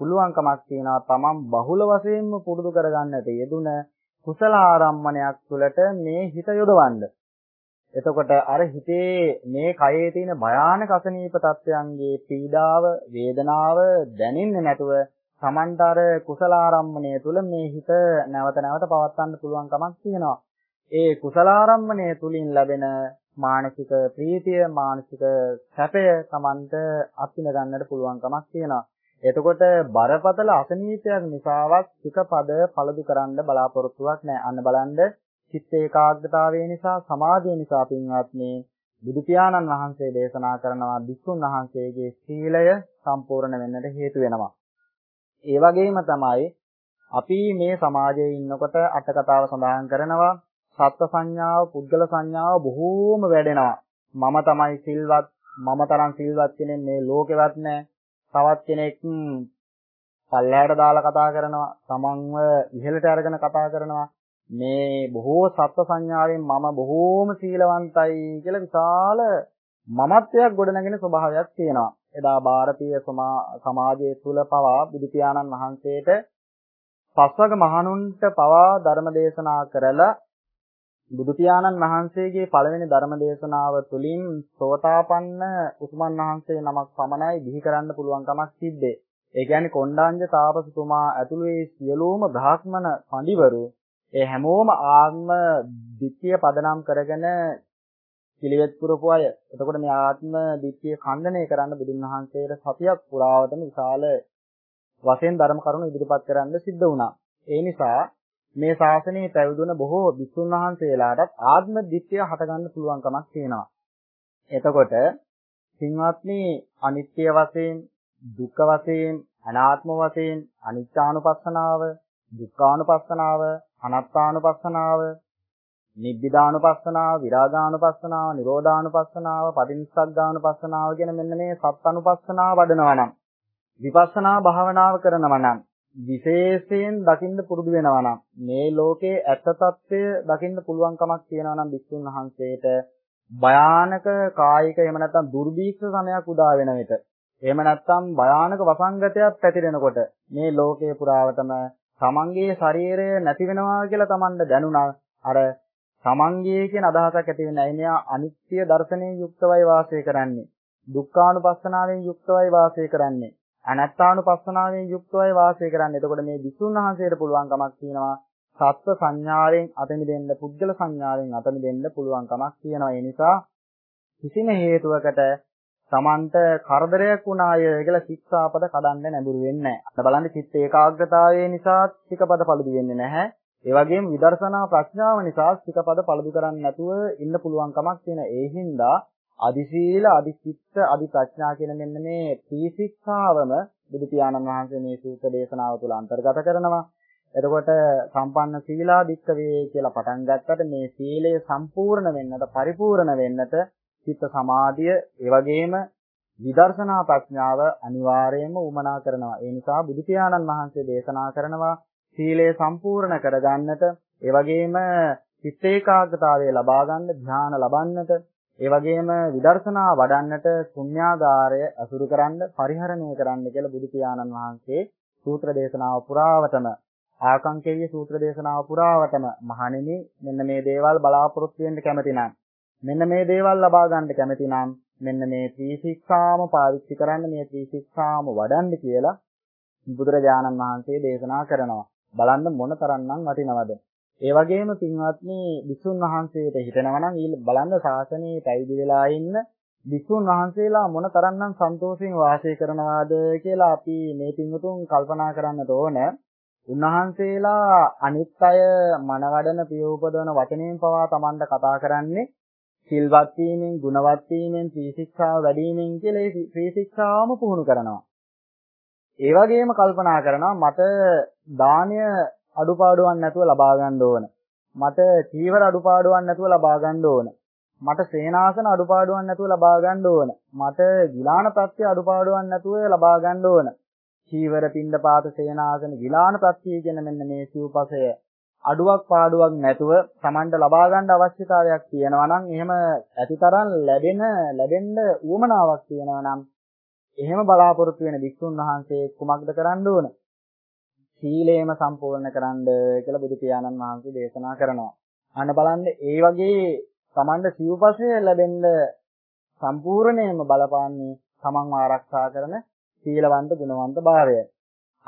පුළුවන්කමක් තියනවා තමන් බහුල වශයෙන්ම පුරුදු කරගන්නට යෙදුන කුසල ආරම්මණයක් තුළට මේ හිත යොදවන්න. එතකොට අර හිතේ මේ කයේ තියෙන භයානක අසනීප තත්වයන්ගේ පීඩාව, වේදනාව දැනෙන්නේ නැතුව Tamanට අර කුසලාරම්මණය තුල මේ හිත නැවත නැවත පවත්වන්න පුළුවන් කමක් තියෙනවා. ඒ කුසලාරම්මණය තුලින් ලැබෙන මානසික ප්‍රීතිය, මානසික සැපය Tamanට අත්විඳ ගන්නට පුළුවන් කමක් තියෙනවා. එතකොට බරපතල අසනීපයක් නිසාවත් සිකපද පළදු කරන්න බලාපොරොත්තුවක් නැහැ. අන්න බලන්න චිත්ත ඒකාග්‍රතාවය නිසා සමාධිය නිසා පින්වත්නි බුදු පියාණන් වහන්සේ දේශනා කරනවා විසුන් වහන්සේගේ සීලය සම්පූර්ණ වෙන්නට හේතු වෙනවා. ඒ වගේම තමයි අපි මේ සමාජයේ ඉන්නකොට අටකතාව සඳහන් කරනවා සත්ත්ව සංඥාව පුද්ගල සංඥාව බොහෝම වැඩෙනවා. මම තමයි සිල්වත් මම තරම් සිල්වත් කෙනෙක් මේ ලෝකෙවත් නැහැ තවත් කෙනෙක් පල්ලෑට දාලා කතා කරනවා තමන්ව ඉහළට අරගෙන කතා කරනවා. මේ බොහෝ සත්ත්ව සංඥාවෙන් මම බොහෝම සීලවන්තයි කියලා විශාල මමත්වයක් ගොඩනගෙන ස්වභාවයක් තියෙනවා එදා ಭಾರತೀಯ සමාජයේ තුල පවා බුදු පියාණන් වහන්සේට පස්වග මහණුන්ට පවා ධර්ම දේශනා කරලා බුදු පියාණන් වහන්සේගේ පළවෙනි ධර්ම දේශනාව තුළින් සෝතාපන්න උතුමන් වහන්සේ නමක් පමණයි දිහි කරන්න පුළුවන් කමක් තිබ්බේ. ඒ කියන්නේ කොණ්ඩාංජ තාපසතුමා ඇතුළු ඒ සියලුම බ්‍රාහ්මණ පඬිවරු ඒ හැමෝම ආත්ම දිට්ඨිය පදනම් කරගෙන පිළිවෙත් පුරපු අය. එතකොට මේ ආත්ම දිට්ඨිය khණ්ඩනය කරන්න බුදුන් වහන්සේට සතියක් පුරාවටම විශාල වශයෙන් ධර්ම කරුණු ඉදිරිපත් කරන්න සිද්ධ වුණා. ඒ නිසා මේ ශාසනයේ පැවිදුණ බොහෝ විසුන් වහන්සේලාටත් ආත්ම දිට්ඨිය හටගන්න පුළුවන්කමක් තියෙනවා. එතකොට සින්වත්නි අනිත්‍ය වශයෙන්, දුක්ඛ වශයෙන්, අනාත්ම වශයෙන් අනිත්‍යානුපස්සනාව, දුක්ඛානුපස්සනාව, අනාත්මානුපස්සනාව නිබ්බිදානුපස්සනාව, විරාගානුපස්සනාව, නිරෝධානුපස්සනාව, පටිනිස්සග්ගානුපස්සනාව කියන මෙන්න මේ සත් අනුපස්සනාව වඩනවා නම් විපස්සනා භාවනාව කරනවා නම් විශේෂයෙන් දකින්න පුරුදු වෙනවා නම් මේ ලෝකේ ඇත්ත తත්වය දකින්න පුළුවන්කමක් තියෙනවා නම් විසුණු වහන්සේට භයානක කායික එහෙම නැත්නම් දුර්භීක්ෂ සමයක් උදා වෙන විට එහෙම නැත්නම් භයානක වසංගතයක් පැතිරෙනකොට මේ ලෝකේ පුරාවටම තමන්ගේ ශරීරය නැති වෙනවා කියලා තමන්ට දැනුණා අර තමන්ගේ කියන අදහසක් ඇති වෙන්නේ නැහැ. මෙයා අනිත්‍ය දර්ශනයෙන් යුක්තවයි වාසය කරන්නේ. දුක්ඛානුපස්සනාවෙන් යුක්තවයි වාසය කරන්නේ. අනත්තානුපස්සනාවෙන් යුක්තවයි වාසය කරන්නේ. එතකොට මේ විසුණු වහන්සේට පුළුවන්කමක් තියෙනවා සත්ව සංඥාවෙන් අත මිදෙන්න, පුද්ගල සංඥාවෙන් අත මිදෙන්න පුළුවන්කමක් තියෙනවා. ඒ නිසා කිසිම හේතුවකට Tamanට කරදරයක් වුණාය කියලා ශික්ෂාපද කඩන්න නැඹුරු වෙන්නේ නැහැ. අන්න බලන්න චිත්ත ඒකාග්‍රතාවය නිසා ශිකපද පළුදු වෙන්නේ නැහැ. ඒ වගේම විදර්ශනා ප්‍රඥාව නිසා සිතපද පළදු කරන්නේ නැතුව ඉන්න පුළුවන් කමක් තියෙන. ඒ හින්දා අදි සීල, අදි චිත්ත, අදි ප්‍රඥා කියන මෙන්න මේ ත්‍රිශික්ෂාවම බුදු පියාණන් වහන්සේ මේ සූත්‍ර දේශනාව තුළ අන්තර්ගත කරනවා. එතකොට සම්පන්න සීලා දික්කවේ කියලා පටන් ගත්තට මේ සීලය සම්පූර්ණ වෙන්නට, පරිපූර්ණ වෙන්නට චිත්ත සමාධිය, ඒ වගේම විදර්ශනා ප්‍රඥාව අනිවාර්යයෙන්ම උමනා කරනවා. ඒ නිසා බුදු පියාණන් වහන්සේ දේශනා කරනවා සීලය සම්පූර්ණ කරගන්නට ඒ වගේම චිත්ත ඒකාග්‍රතාවය ලබා ගන්න ධ්‍යාන ලබන්නට ඒ වගේම විදර්ශනා වඩන්නට ශුන්‍යාගාරය අසුරු කරන්න පරිහරණය කරන්න කියලා බුදු පියාණන් වහන්සේ සූත්‍ර දේශනාව පුරාවටම ආකංකේය සූත්‍ර දේශනාව පුරාවටම මහණෙනි මෙන්න මේ දේවල් බලාපොරොත්තු වෙන්න කැමති නම් මෙන්න මේ දේවල් ලබා ගන්න කැමති නම් මෙන්න මේ ත්‍රිශික්ෂාම පාවිච්චි කරන්න මේ ත්‍රිශික්ෂාම වඩන්න කියලා බුදුරජාණන් වහන්සේ දේශනා කරනවා. බලන්න මොන තරම්නම් වටිනවද. ඒ වගේම පින්වත්නි විසුන් වහන්සේට හිතනවා නම් ඊළ බලන්න ශාසනයේ පැවිදි වෙලා ඉන්න විසුන් වහන්සේලා මොන තරම්නම් සන්තෝෂයෙන් වාසය කරනවාද කියලා අපි මේ පින්වතුන් කල්පනා කරන්නට ඕන. උන්වහන්සේලා අනිත් අය මනවඩන පියෝපදවන වචනයෙන් පවා Tamanට කතා කරන්නේ සිල්වත් වීමෙන්, ගුණවත් වීමෙන්, ත්‍රිශික්ෂාව වැඩිවීමෙන් කියලා ඒ ත්‍රිශික්ෂාවම පුහුණු කරනවා. ඒ වගේම කල්පනා කරනවා මට දානය අඩුපාඩුවක් නැතුව ලබා ගන්න ඕන. මට චීවර අඩුපාඩුවක් නැතුව ලබා ගන්න ඕන. මට සේනාසන අඩුපාඩුවක් නැතුව ලබා ගන්න ඕන. මට ගිලාන ප්‍රත්‍ය අඩුපාඩුවක් නැතුව ලබා ගන්න ඕන. චීවර පින්ඩපාත සේනාසන ගිලාන ප්‍රත්‍ය කියන මෙන්න මේ සිව්පසය අඩුවක් පාඩුවක් නැතුව Tamanට ලබා ගන්න අවශ්‍යතාවයක් තියෙනවා නම් එහෙම ඇතිතරම් ලැබෙන ලැබෙන්න උවමනාවක් තියෙනවා නම් එහෙම බලාපොරොත්තු වෙන වික්ෂුන් වහන්සේ කුමක්ද කරන්න ඕන? සීලේම සම්පූර්ණ කරන්න කියලා බුදු පියාණන් වහන්සේ දේශනා කරනවා. අන්න බලන්න ඒ වගේ Tamanda සිව්පසය ලැබෙන්න සම්පූර්ණයෙන්ම බලපාන්නේ තමන්ව ආරක්ෂා කරන සීලවන්ත ගුණවන්ත භාවයයි.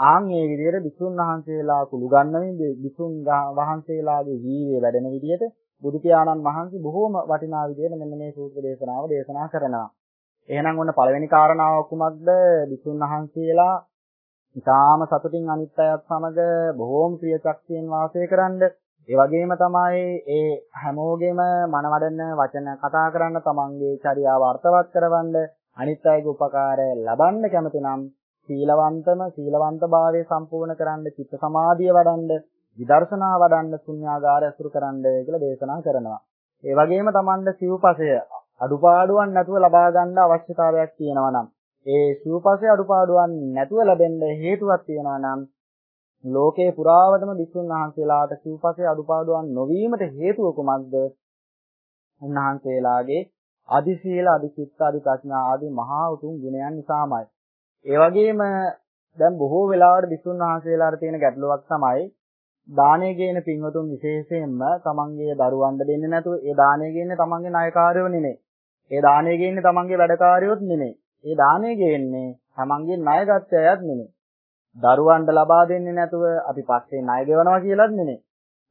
ආන් මේ විදිහට විසුන් වහන්සේලා කුළු ගන්නමින් විසුන් වහන්සේලාගේ ජීවිතය වැඩෙන විදිහට බුදු පියාණන් වහන්සේ බොහෝම වටිනා විදිහට මෙන්න මේ සූත්‍ර දේශනාව දේශනා කරනවා. එහෙනම් ඔන්න පළවෙනි කාරණාව කුමක්ද? විසුන් වහන්සේලා ඉතාම සතුටින් අනිත් අයත් සමග බොහෝම ප්‍රිය ශක්තියෙන් වාසය කරන්න. ඒ වගේම තමයි ඒ හැමෝගෙම මනවඩන වචන කතා කරන්න තමන්ගේ චර්යාව අර්ථවත් කරවන්න අනිත් අයගේ උපකාරය ලබන්න කැමති නම් සීලවන්තම සීලවන්තභාවය සම්පූර්ණ කරන්න චිත්ත සමාධිය වඩන්න විදර්ශනා වඩන්න ශුන්‍යාගාරය අසුරු කරන්න කියලා දේශනා කරනවා. ඒ වගේම Tamanda සිව්පසය අඩුපාඩුවක් නැතුව ලබා ගන්න අවශ්‍යතාවයක් තියෙනවා නම් ඒ සිව්පසය අඩුපාඩුවක් නැතුව ලැබෙන්න හේතුවක් තියෙනවා නම් ලෝකේ පුරාවටම විසුණු වහන්සේලාට සිව්පසය අඩුපාඩුවක් නොවීමට හේතුව කුමක්ද? උන්වහන්සේලාගේ අදි සීල අදි චිත්ත අදි ප්‍රඥා ආදී මහා උතුම් ගුණයන් නිසාමයි. ඒ වගේම දැන් බොහෝ වෙලාවට විසුණු වහන්සේලාට තියෙන ගැටලුවක් තමයි දානය ගේන පින්වතුන් විශේෂයෙන්ම තමන්ගේ දරුවන්ට දෙන්නේ නැතුව ඒ දානය ගේන්නේ තමන්ගේ ණයකාරයෝ නෙමෙයි. ඒ දානය ගේන්නේ තමන්ගේ වැඩකාරයොත් නෙමෙයි. ඒ දානය ගේන්නේ තමන්ගේ ණයගත් අයත් නෙමෙයි. දරුවන්ට ලබා දෙන්නේ නැතුව අපි පස්සේ ණය ගෙවනවා කියලාත් නෙමෙයි.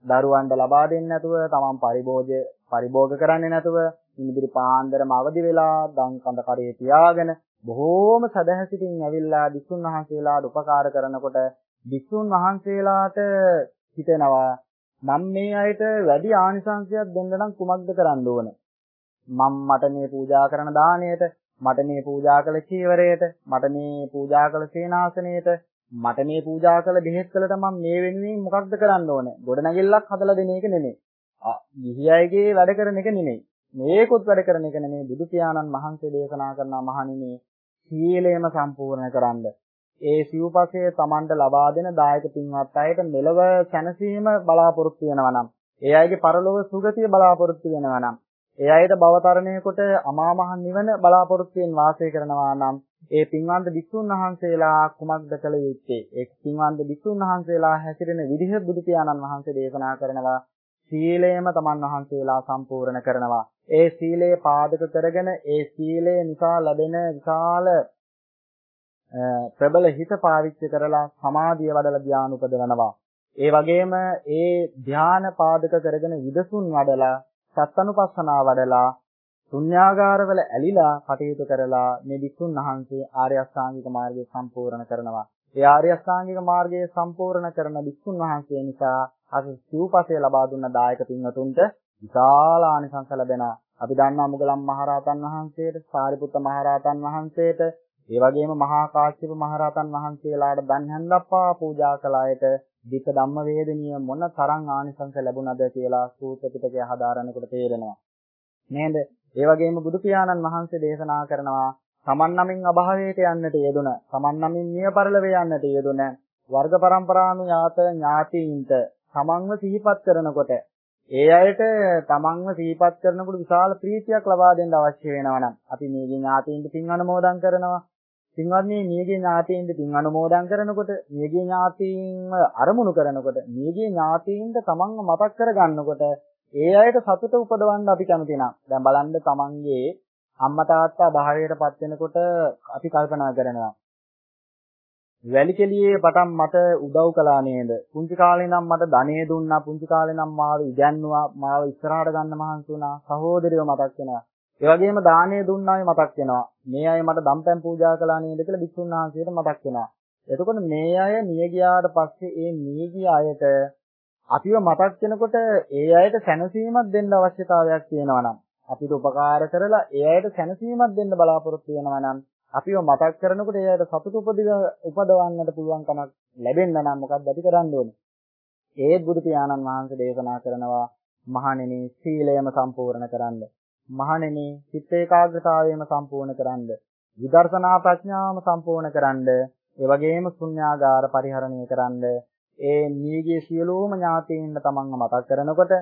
දරුවන්ට ලබා දෙන්නේ නැතුව තමන් පරිභෝජ පරිභෝග කරන්නේ නැතුව ඉනිදිරි පාන්දරම අවදි වෙලා දන් කඳ කරේ තියාගෙන බොහෝම සදහැසිතින් ඇවිල්ලා විසුන් වහන්සේලාට උපකාර කරනකොට විසුන් වහන්සේලාට හිතෙනවා මම මේ අයට වැඩි ආනිසංසයක් දෙන්න නම් කුමක්ද කරන්න ඕන? මම මට මේ පූජා කරන දාණයට මට මේ පූජා කළ චීවරයට මට මේ පූජා කළ සේනාසනයට මට මේ පූජා කළ බෙහෙත් කළට මම මේ වෙනුවෙන් මොකක්ද කරන්න ඕන? ගොඩනැගිල්ලක් හදලා දෙන එක නෙමෙයි. ගිහි අයගේ වැඩ කරන එක නෙමෙයි. මේකොත් වැඩ කරන එක නෙමෙයි. බුදු පියාණන් වහන්සේ දේශනා කරන මහණෙනි සීලයම සම්පූර්ණ කරන්න. ඒ සිව්පසයේ Tamanට ලබා දෙන දායක පින්වත් අයට මෙලව සැනසීම බලාපොරොත්තු වෙනවා නම්, ඒ අයගේ පරලොව සුගතිය බලාපොරොත්තු වෙනවා නම්, ඒ අයට භවතරණය කොට අමා මහ නිවන බලාපොරොත්තුෙන් වාසය කරනවා නම්, ඒ පින්වන්ත භික්ෂුන් වහන්සේලා කුමක්ද කළ යුත්තේ? ඒ පින්වන්ත භික්ෂුන් වහන්සේලා හැසිරෙන විදිහ බුදු පියාණන් වහන්සේ දේශනා කරනවා. සීලයම තමන් වහන්සේලා සම්පූර්ණ කරනවා. ඒ සීලය පාදක කරගෙන ඒ සීලය නිසා ලැබෙන විශාල ප්‍රබල හිත පාවිච්චි කරලා සමාධිය වඩලා ධ්‍යාන උපදවනවා. ඒ වගේම ඒ ධ්‍යාන පාදක කරගෙන විදසුන් වඩලා සත්අනුපස්සනා වඩලා ශුන්‍යාගාරවල ඇලිලා කටයුතු කරලා මේ විසුන් වහන්සේ ආර්ය අෂ්ටාංගික මාර්ගය සම්පූර්ණ කරනවා. ඒ ආර්ය අෂ්ටාංගික මාර්ගය සම්පූර්ණ කරන විසුන් වහන්සේ නිසා අර සිව්පසය ලබා දුන්න දායක පින්වතුන්ට විශාල ආනිසංස ලැබෙනවා. අපි දන්නවා මුගලන් මහරහතන් වහන්සේට, සාරිපුත්ත මහරහතන් වහන්සේට, ඒ වගේම මහා කාශ්‍යප මහරහතන් වහන්සේලාට දන් හැන්දප්පා පූජා කළ අයට විත ධම්ම වේදනීය මොන තරම් ආනිසංස ලැබුණද කියලා සූත්‍ර පිටකය හදාරනකොට තේරෙනවා. නේද? ඒ වගේම බුදු පියාණන් වහන්සේ දේශනා කරනවා තමන් නමින් අභාවයට යන්නට යෙදුන, තමන් නමින් මිය පරලව යන්නට යෙදුන වර්ග પરම්පරාණු ඥාත ඥාතීන්ට තමන්ව සිහිපත් කරනකොට ඒ අයට තමන්ව සිහිපත් කරනකොට විශාල ප්‍රීතියක් ලබා දෙන්න අවශ්‍ය වෙනවා නම් අපි මේගේ ඥාතීන්ට පින් අනුමෝදන් කරනවා. පින්වත්නි මේගේ ඥාතීන්ට පින් අනුමෝදන් කරනකොට මේගේ ඥාතීන්ව අරමුණු කරනකොට මේගේ ඥාතීන්ට තමන්ව මතක් කරගන්නකොට ඒ අයට සතුට උපදවන්න අපි කැමති නම් දැන් බලන්න තමන්ගේ අම්මා තාත්තා භාවයටපත් වෙනකොට අපි කල්පනා කරනවා වැලි කෙලියේ පටන් මට උදව් කළා නේද? පුංචි කාලේ නම් මට ධනෙ දුන්නා, පුංචි කාලේ නම් මාව ඉගැන්නුවා, මාව ඉස්සරහට ගන්න මහන්සි වුණා. සහෝදරයෝ මතක් වෙනවා. ඒ වගේම දානය දුන්නායි මතක් වෙනවා. මේ අය මට දම්පැන් පූජා කළා නේද කියලා බිස්සුන් වහන්සේට මතක් වෙනවා. එතකොට මේ අය මිය ගියාට පස්සේ ඒ මිය ගිය අයට අපිව මතක් වෙනකොට ඒ අයට සැනසීමක් දෙන්න අවශ්‍යතාවයක් තියෙනවා නම් අපිට උපකාර කරලා ඒ අයට සැනසීමක් දෙන්න බලාපොරොත්තු වෙනවා නම් අපිව මතක් කරනකොට ඒ අයට සතුට උපදින උපදවන්නට පුළුවන් කමක් ලැබෙන්න නම් මොකක්ද අපි කරන්න ඕනේ? ඒත් බුදු පියාණන් වහන්සේ දේශනා කරනවා මහණෙනි සීලයම සම්පූර්ණ කරන්න. මහණෙනි චිත්ත ඒකාග්‍රතාවයම සම්පූර්ණ කරන්න. විදර්ශනා ප්‍රඥාවම සම්පූර්ණ කරන්න. ඒ වගේම ශුන්‍යාගාර පරිහරණය කරන්න. ඒ නියගේ සියලුම ඥාතීන්ට තමන්ව මතක් කරනකොට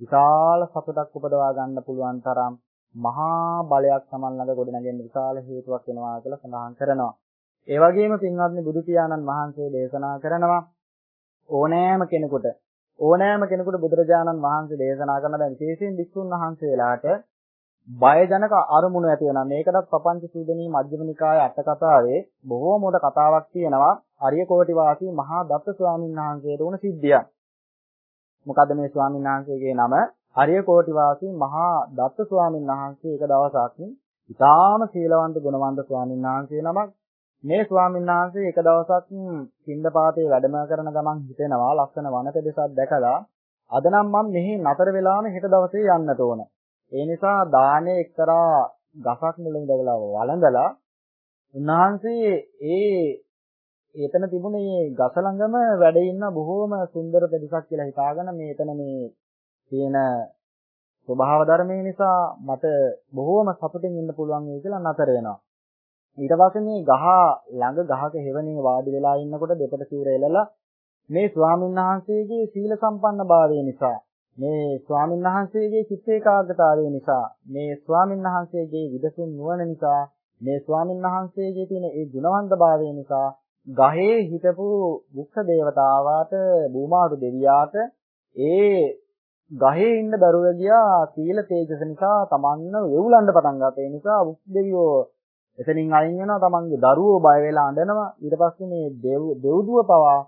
විශාල සතුටක් උපදවා ගන්න පුළුවන් තරම් මහා බලයක් Taman ළඟ ගොඩනගෙන්න විශාල හේතුවක් වෙනවා කියලා සඳහන් කරනවා. ඒ වගේම පින්වත්නි බුදු පියාණන් වහන්සේ දේශනා කරනවා ඕනෑම කෙනෙකුට ඕනෑම කෙනෙකුට බුදුරජාණන් වහන්සේ දේශනා කරන දැන් විශේෂයෙන් වික්ෂුන් වහන්සේලාට බයජනක අරමුණු ඇති වෙනවා. මේකටත් පපංච සූදනී මජ්ක්‍ධිම නිකායේ අට කතාවේ බොහෝ මොඩ කතාවක් තියෙනවා. අරිය කෝටි වාසී මහා දත්ත ස්වාමීන් වහන්සේට උන සිද්ධියක්. මොකද මේ ස්වාමීන් වහන්සේගේ නම අරිය කෝටි වාසී මහා දත්ත ස්වාමීන් වහන්සේ එක දවසක් ඉතාම සීලවන්ත ගුණවන්ත ස්වාමීන් වහන්සේ නමක් මේ ස්වාමීන් වහන්සේ එක දවසක් පින්දපාතේ වැඩම කරන ගමන් හිතෙනවා ලස්සන වන පෙදෙසක් දැකලා අද නම් මම මෙහි නතර වෙලාම හෙට දවසේ යන්නට ඕන. ඒ නිසා දානේ එක්තරා ගසක් මුලින් ඉඳලා වළඳලා උන්වහන්සේ ඒ එතන තිබුණේ ගස ළඟම වැඩ ඉන්න බොහෝම සුන්දර පෙදෙසක් කියලා හිතාගෙන මේ එතන මේ තියෙන ස්වභාව ධර්මයේ නිසා මට බොහෝම සතුටින් ඉන්න පුළුවන් වෙයි කියලා නතර වෙනවා. ඊට පස්සේ මේ ගහ ළඟ ගහක හේවණේ වාඩි වෙලා ඉන්නකොට දෙපට සිවුර එලලා මේ ස්වාමීන් වහන්සේගේ සීල සම්පන්න භාවය නිසා මේ ස්වාමීන් වහන්සේගේ චිත්ත ඒකාග්‍රතාවය නිසා මේ ස්වාමීන් වහන්සේගේ විදසුන් නුවණ නිසා මේ ස්වාමීන් වහන්සේගේ තියෙන ඒ ගුණවන්ත භාවය නිසා ගහේ හිටපු මුක්ඛ දේවතාවාට භූමාරු දෙවියාට ඒ ගහේ ඉන්න දරුව ගියා සීල තේජස නිසා තමන්ව වෙවුලන්න පටන් ගත්තා. ඒ නිසා උස් දෙවියෝ එතනින් අයින් වෙනවා තමන්ගේ දරුවෝ බය වෙලා අඬනවා. ඊට පස්සේ මේ දෙව්දුව පවා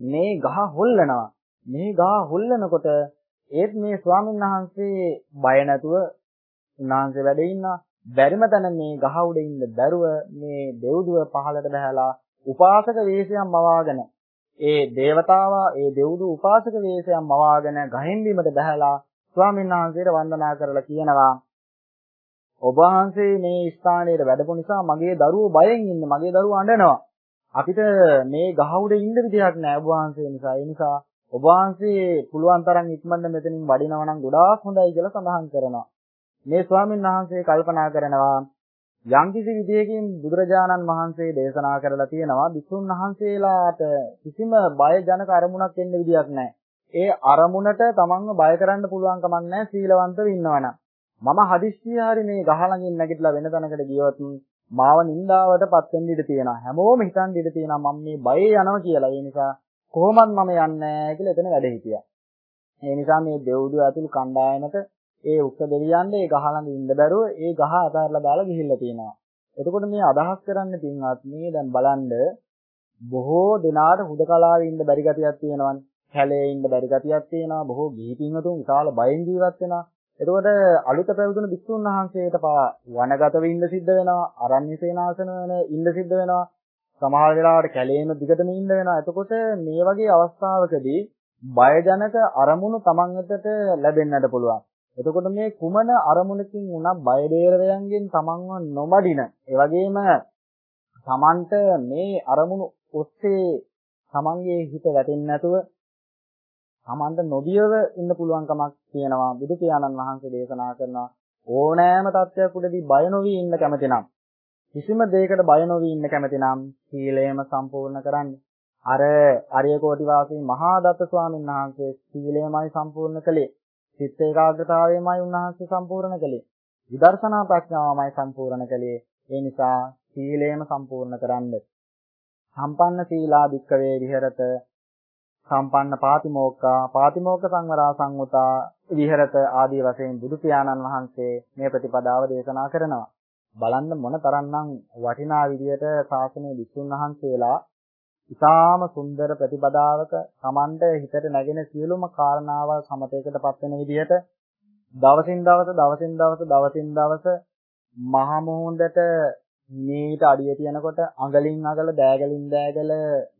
මේ ගහ හොල්ලනවා. මේ ගහ හොල්ලනකොට ඒත් මේ ස්වාමීන් වහන්සේ බය නැතුව උන්වහන්සේ වැඩ ඉන්නා. බැරිම තැන මේ ගහ උඩ ඉන්න දරුව මේ දෙව්දුව පහලට බහැලා උපාසක වේශයන් මවාගෙන ඒ దేవතාවා ඒ දෙව්දු උපාසක වේශයන් මවාගෙන ගහෙන් බිමට බහැලා ස්වාමීන් වහන්සේට වන්දනා කරලා කියනවා ඔබ වහන්සේ මේ ස්ථානයේ වැඩපු නිසා මගේ දරුවෝ බයෙන් ඉන්නේ මගේ දරුවෝ අඬනවා. අපිට මේ ගහ උඩ ඉන්න විදියක් නැහැ ඔබ වහන්සේ නිසා. ඒ නිසා ඔබ වහන්සේ පුළුවන් තරම් ඉක්මනට මෙතනින් වඩිනවා නම් ගොඩාක් හොඳයි කියලා සඳහන් කරනවා. මේ ස්වාමීන් වහන්සේ කල්පනා කරනවා යම්කිසි විදියකින් බුදුරජාණන් වහන්සේ දේශනා කරලා තියෙනවා විසුන් වහන්සේලාට කිසිම බය ජනක අරමුණක් එන්න විදියක් නැහැ. ඒ අරමුණට තමන්ව බය කරන්න පුළුවන් කමක් නැහැ සීලවන්තව ඉන්නවනම්. මම හදිස්සිය හරි මේ ගහ ළඟින් නැගිටලා වෙන තැනකට ගියොත් මාව නින්දාවටපත් වෙන්න ඉඩ තියෙනවා. හැමෝම හිතන් ඉඩ තියෙනවා මම මේ බයේ යනවා කියලා. ඒ නිසා කොහොමත් මම යන්නේ නැහැ කියලා එතන වැඩ හිටියා. ඒ නිසා මේ දෙව්දුව ඇතුළු කණ්ඩායමට ඒ උක්ක දෙවියන්ට ඒ ගහ ළඟ ඉන්න බැරුව ඒ ගහ අතහැරලා දාලා ගිහිල්ලා තියෙනවා. එතකොට මේ අදහස් කරන්නේ පින්වත් මේ දැන් බලන්න බොහෝ දෙනාට හුදකලාවේ ඉන්න බැරි ගතියක් තියෙනවනේ. කැලේ ඉන්න බැරි ගතියක් තියෙනවා. බොහෝ ගිහි පින්වතුන් විශාල බයෙන් ජීවත් වෙනවා. එතකොට අලුත පැවිදුණු භික්ෂුන් වහන්සේට පවා වනගතව ඉන්න සිද්ධ වෙනවා. අරණ්‍ය සේනාසන වෙන ඉන්න සිද්ධ වෙනවා. සමහර වෙලාවට කැලේම දිගටම ඉන්න වෙනවා. එතකොට මේ වගේ අවස්ථාවකදී බයජනක අරමුණු Taman වෙතට ලැබෙන්නට පුළුවන්. එතකොට මේ කුමන අරමුණකින් වුණත් බය දේරවයන්ගෙන් තමන්ව නොමඩින ඒ වගේම තමන්ට මේ අරමුණු ඔස්සේ තමන්ගේ හිත වැටෙන්නේ නැතුව තමන්ට නොබියව ඉන්න පුළුවන්කමක් තියෙනවා. බුදු පියාණන් වහන්සේ දේශනා කරන ඕනෑම තත්ත්වයක් උඩදී බය නොවි ඉන්න කැමති නම් කිසිම දෙයකට බය නොවි ඉන්න කැමති නම් සීලයම සම්පූර්ණ කරන්න. අර අරිය කෝටි වාසී මහා දත්ත ස්වාමීන් වහන්සේ සීලයමයි සම්පූර්ණ කළේ. චිත්ත ඒකාග්‍රතාවයමයි උන්වහන්සේ සම්පූර්ණ කළේ. විදර්ශනා ප්‍රඥාවමයි සම්පූර්ණ කළේ. ඒ නිසා සීලයම සම්පූර්ණ කරන්න. සම්පන්න සීලා වික්කවේ විහෙරත සම්පන්න පාතිමෝක්ඛා පාතිමෝක්ඛ සංවරා සංවතා විහෙරත ආදී වශයෙන් බුදු පියාණන් වහන්සේ මේ ප්‍රතිපදාව දේශනා කරනවා. බලන්න මොන තරම්නම් වටිනා විදියට ශාසනයේ විසුන් වහන්සේලා ඉතාම සුන්දර ප්‍රතිපදාවක Tamanට හිතට නැගෙන සියලුම කාරණාවල් සමතේකටපත් වෙන විදිහට දවසින් දවස දවසින් දවස දවසින් දවස මහ මුහුණට මීට අඩිය තියනකොට අඟලින් අඟල දෑගලින් දෑගල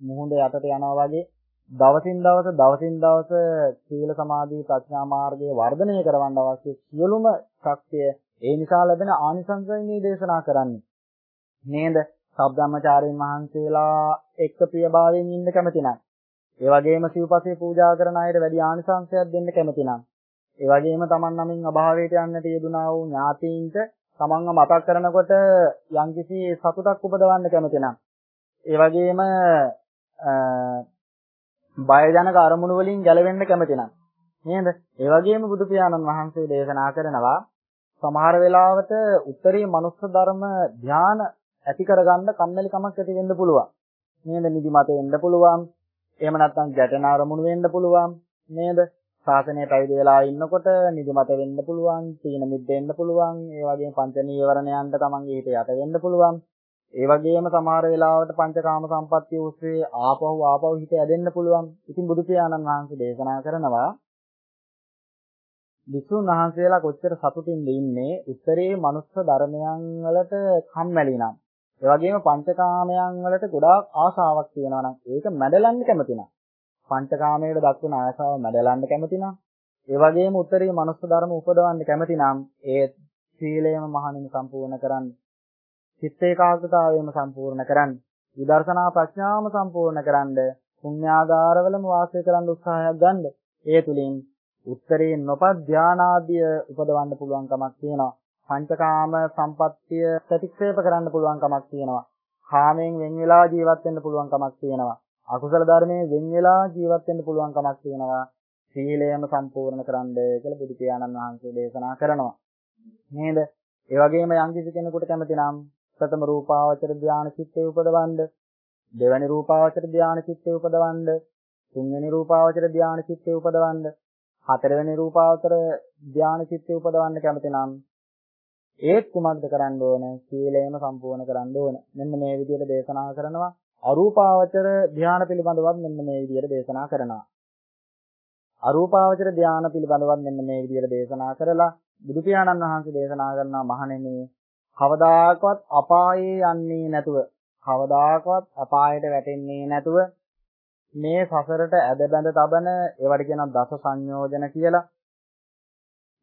මුහුණ යටට යනවා වගේ දවසින් දවස දවසින් දවස සීල සමාධි ප්‍රඥා මාර්ගයේ වර්ධනය කරවන්න අවශ්‍ය සියලුම ශක්තිය ඒ නිසා ලැබෙන ආනිසංසයි මේ දේශනා කරන්නේ. නේද? සබ්ධම්මචාරීන් වහන්සේලා එක්ක ප්‍රියභාවයෙන් ඉන්න කැමති නැහැ. ඒ වගේම සිව්පසේ පූජා කරන අයට වැඩි ආනිසංසයක් දෙන්න කැමති නැහැ. ඒ වගේම Taman නමින් අභාවයට යන්නට යෙදුනා වූ ඥාතීන්ට Tamanව මතක් කරනකොට යම්කිසි සතුටක් උපදවන්න කැමති නැහැ. ඒ වගේම බයජනක අරමුණු වලින් ගැලවෙන්න කැමති නැහැ. නේද? ඒ වගේම බුදු පියාණන් වහන්සේ දේශනා කරනවා සමහර වෙලාවට උත්තරී මනුස්ස ධර්ම ධාන ඇති කරගන්න කම්මැලි කමක් ඇති වෙන්න පුළුවන්. නේද? නිදිමත එන්න පුළුවන්. එහෙම නැත්නම් ගැටෙන අරමුණු වෙන්න පුළුවන්. නේද? ශාසනය පැවිදි වෙලා ඉන්නකොට නිදිමත වෙන්න පුළුවන්, තීන මිද්ද වෙන්න පුළුවන්, ඒ වගේම පංච නීවරණයන්ට තමන්ගේ හිත යට වෙන්න පුළුවන්. ඒ වගේම සමහර වෙලාවට පංචකාම සම්පත්තිය ඔස්සේ ආපහු ආපහු හිත ඇදෙන්න පුළුවන්. ඉතින් බුදු පියාණන් වහන්සේ දේශනා කරනවා විසුණු වහන්සේලා කොච්චර සතුටින්ද ඉන්නේ උත්තරේ මනුස්ස ධර්මයන් වලට කම්මැලි නම් ඒ වගේම පංචකාමයන් වලට ගොඩාක් ආසාවක් තියෙනවා නම් ඒක මැඩලන්න කැමති නම් පංචකාමයට දක්වන ආසාව මැඩලන්න කැමති නම් ඒ වගේම උත්තරී මනුස්ස ධර්ම උපදවන්න කැමති නම් ඒ සීලයම මහණෙනි සම්පූර්ණ කරන්න. චිත්ත ඒකාග්‍රතාවයම සම්පූර්ණ කරන්න. විදර්ශනා ප්‍රඥාවම සම්පූර්ණ කරන්න. පුණ්‍යාගාරවලම වාසය කරන්න උත්සාහයක් ගන්න. ඒ තුලින් උත්තරේ නොපත් ධානාදිය උපදවන්න පුළුවන් කමක් තියෙනවා. පංචකාම සම්පත්තිය ප්‍රතික්ෂේප කරන්න පුළුවන් කමක් තියෙනවා. කාමයෙන් වෙන් වෙලා ජීවත් වෙන්න පුළුවන් කමක් තියෙනවා. අකුසල ධර්මයෙන් වෙන් වෙලා ජීවත් වෙන්න පුළුවන් කමක් තියෙනවා. සීලයම සම්පූර්ණ කරන්න කියලා බුදු පියාණන් වහන්සේ දේශනා කරනවා. නේද? ඒ වගේම යම් කිසි කෙනෙකුට කැමති නම් ප්‍රථම රූපාවචර ධානය චිත්තය උපදවන්න, දෙවැනි රූපාවචර ධානය චිත්තය උපදවන්න, තුන්වෙනි රූපාවචර ධානය චිත්තය උපදවන්න හතරවෙනි රූපාවතර ධානය චිත්තය උපදවන්න කැමති නම් ඒත් කුමක්ද කරන්න ඕන? සීලයම සම්පූර්ණ කරන්න ඕන. මෙන්න මේ විදිහට දේශනා කරනවා. අරූපාවචර ධානය පිළිබඳවත් මෙන්න මේ විදිහට දේශනා කරනවා. අරූපාවචර ධානය පිළිබඳවත් මෙන්න මේ විදිහට දේශනා කරලා බුදු පියාණන් වහන්සේ දේශනා කරනවා මහණෙනි කවදාකවත් අපායේ යන්නේ නැතුව කවදාකවත් අපායට වැටෙන්නේ නැතුව මේ සසරට ඇද බැඳ තබන ඒවට කියනවා දස සංයෝජන කියලා.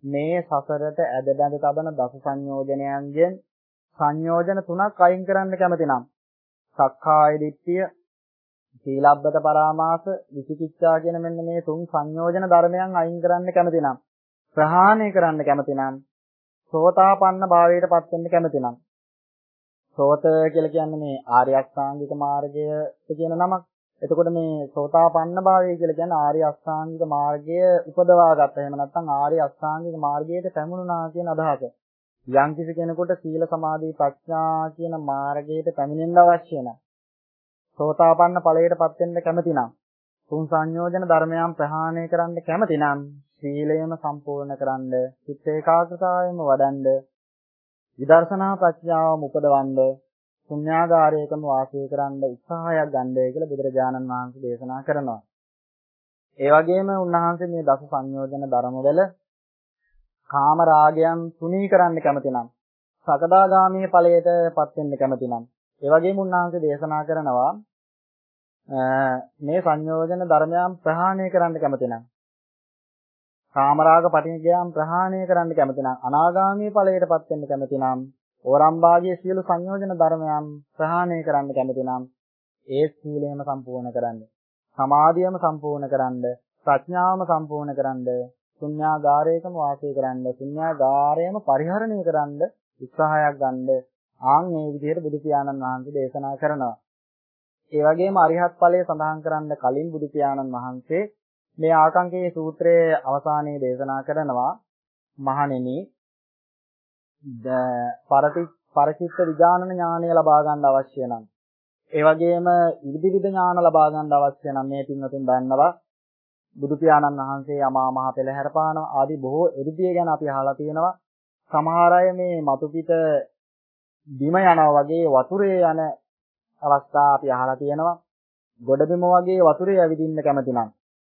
මේ සසරට ඇද බැඳ තබන දස සංයෝජනයන්ගෙන් සංයෝජන තුනක් අයින් කරන්න කැමති නම් සක්කාය දිට්ඨිය, සීලබ්බත පරාමාස, විචිකිච්ඡා කියන මෙන්න මේ තුන් සංයෝජන ධර්මයන් අයින් කරන්න කැමති නම් ප්‍රහාණය කරන්න කැමති නම් සෝතාපන්න භාවයට පත් වෙන්න කැමති නම් සෝත කියලා කියන්නේ මේ ආර්ය අෂ්ටාංගික මාර්ගය කියන නමක්. එතකොට මේ සෝතාපන්න භාවය කියලා කියන්නේ ආර්ය අෂ්ටාංගික මාර්ගය උපදවා ගත්ත. එහෙම නැත්නම් ආර්ය අෂ්ටාංගික මාර්ගයට පැමුණුනා කියන අදහස. යම් කිසි කෙනෙකුට සීල සමාධි ප්‍රඥා කියන මාර්ගයට පැමිණෙන්න අවශ්‍ය නැහැ. සෝතාපන්න ඵලයටපත් වෙන්න කැමති නම් තුන් සංයෝජන ධර්මයන් ප්‍රහාණය කරන්න කැමති නම් සීලයම සම්පූර්ණ කරන්න, චිත්ත ඒකාග්‍රතාවයම වඩන්න, විදර්ශනා ප්‍රඥාවම උපදවන්න පුණ්‍යාගාරයකම වාසය කරන්න උත්සාහයක් ගන්නයි කියලා බුදුරජාණන් වහන්සේ දේශනා කරනවා. ඒ වගේම උන්වහන්සේ මේ දස සංයෝජන ධර්මවල කාම රාගයන් තුනී කරන්න කැමති නම් සකදාගාමී ඵලයට පත් වෙන්න කැමති නම් ඒ වගේම උන්වහන්සේ දේශනා කරනවා මේ සංයෝජන ධර්මයන් ප්‍රහාණය කරන්න කැමති නම් කාමරාග පටිඝයන් ප්‍රහාණය කරන්න කැමති නම් අනාගාමී ඵලයට පත් වෙන්න කැමති නම් ඕරම්භාගයේ සියලු සංයෝජන ධර්මයන් ප්‍රහාණය කරන්න කැමති නම් ඒ සීලයම සම්පූර්ණ කරන්න. සමාධියම සම්පූර්ණ කරන්න. ප්‍රඥාවම සම්පූර්ණ කරන්න. ශුන්‍යාගාරයකම වාසය කරන්න. ශුන්‍යාගාරයම පරිහරණය කරන්න උත්සාහයක් ගන්න. ආන් මේ විදිහට බුදු පියාණන් වහන්සේ දේශනා කරනවා. ඒ වගේම අරිහත් ඵලය සඳහන් කරන්න කලින් බුදු පියාණන් වහන්සේ මේ ආකාංකයේ සූත්‍රයේ අවසානයේ දේශනා කරනවා මහණෙනි පරති පරචිත්ත විඥානන ඥානය ලබා ගන්න අවශ්‍ය නම්. ඒ වගේම ඉදිවිද ඥාන ලබා ගන්න අවශ්‍ය නම් මේ පින්වතුන් දන්නවා. බුදු පියාණන් වහන්සේ යමා මහ පෙළහැර පාන ආදී බොහෝ එරිදිය ගැන අපි අහලා තියෙනවා. සමහර අය මේ මතු පිට බිම යනවා වගේ වතුරේ යන අවස්ථා අපි අහලා තියෙනවා. ගොඩබිම වගේ වතුරේ ඇවිදින්න කැමති නම්.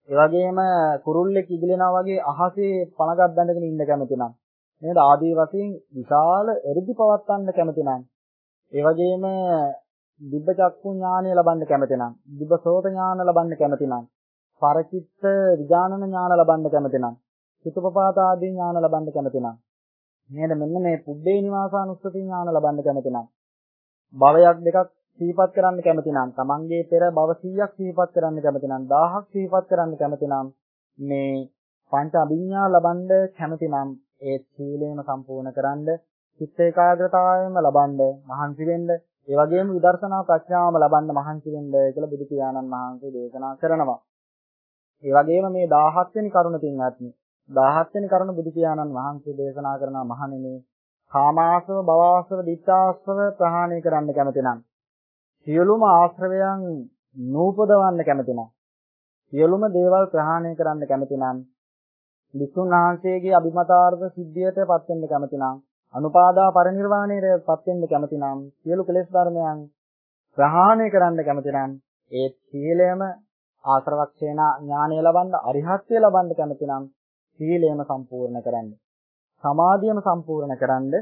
ඒ වගේම කුරුල්ලෙක් ඉගිලෙනවා වගේ අහසේ පණගක් බැඳගෙන ඉන්න කැමති නම්. නේද ආදී වශයෙන් විශාල එරිදි පවත්වන්න කැමති නම් ඒ වගේම දිබ්බ චක්කු ඥානය ලබන්න කැමති නම් දිබ්බ සෝත ඥාන ලබන්න කැමති නම් පරචිත්ත විඥානන ඥාන ලබන්න කැමති නම් චිත්තපපාත ආදී ඥාන ලබන්න කැමති නම් නේද මෙන්න මේ පුබ්බේ නිවාසානුස්සති ඥාන ලබන්න කැමති නම් භවයක් දෙකක් සිහිපත් කරන්න කැමති නම් තමන්ගේ පෙර භව 100ක් සිහිපත් කරන්න කැමති නම් 1000ක් සිහිපත් කරන්න කැමති නම් මේ පංච අභිඥා ලබන්න කැමති නම් ඒ සීලේම සම්පූර්ණ කරන්න චිත්ත ඒකාග්‍රතාවයම ලබන්න මහන්සි වෙන්න ඒ වගේම විදර්ශනා ප්‍රඥාවම ලබන්න මහන්සි වෙන්න කියලා බුදු පියාණන් වහන්සේ දේශනා කරනවා. ඒ වගේම මේ 17 වෙනි කරුණ පින්වත්නි 17 වෙනි කරුණ බුදු පියාණන් වහන්සේ දේශනා කරන මහණෙනි කාමාශ්‍රව භවආශ්‍රව දිත්තාශ්‍රව ප්‍රහාණය කරන්න කැමති නම් සියලුම ආශ්‍රවයන් නූපදවන්න කැමති නම් සියලුම දේවල් ප්‍රහාණය කරන්න කැමති නම් විසුණු වහන්සේගේ අභිමතාර්ථ සිද්ධියටපත් වෙන්න කැමති නම් අනුපාදා පරිනිර්වාණයටපත් වෙන්න කැමති නම් සියලු කෙලෙස් ධර්මයන් ප්‍රහාණය කරන්න කැමති නම් ඒ සීලයම ආශ්‍රවක්ෂේන ඥානය ලබන්න අරිහත්ත්වය ලබන්න කැමති නම් සීලයම සම්පූර්ණ කරන්න. සමාධියම සම්පූර්ණ කරන්න,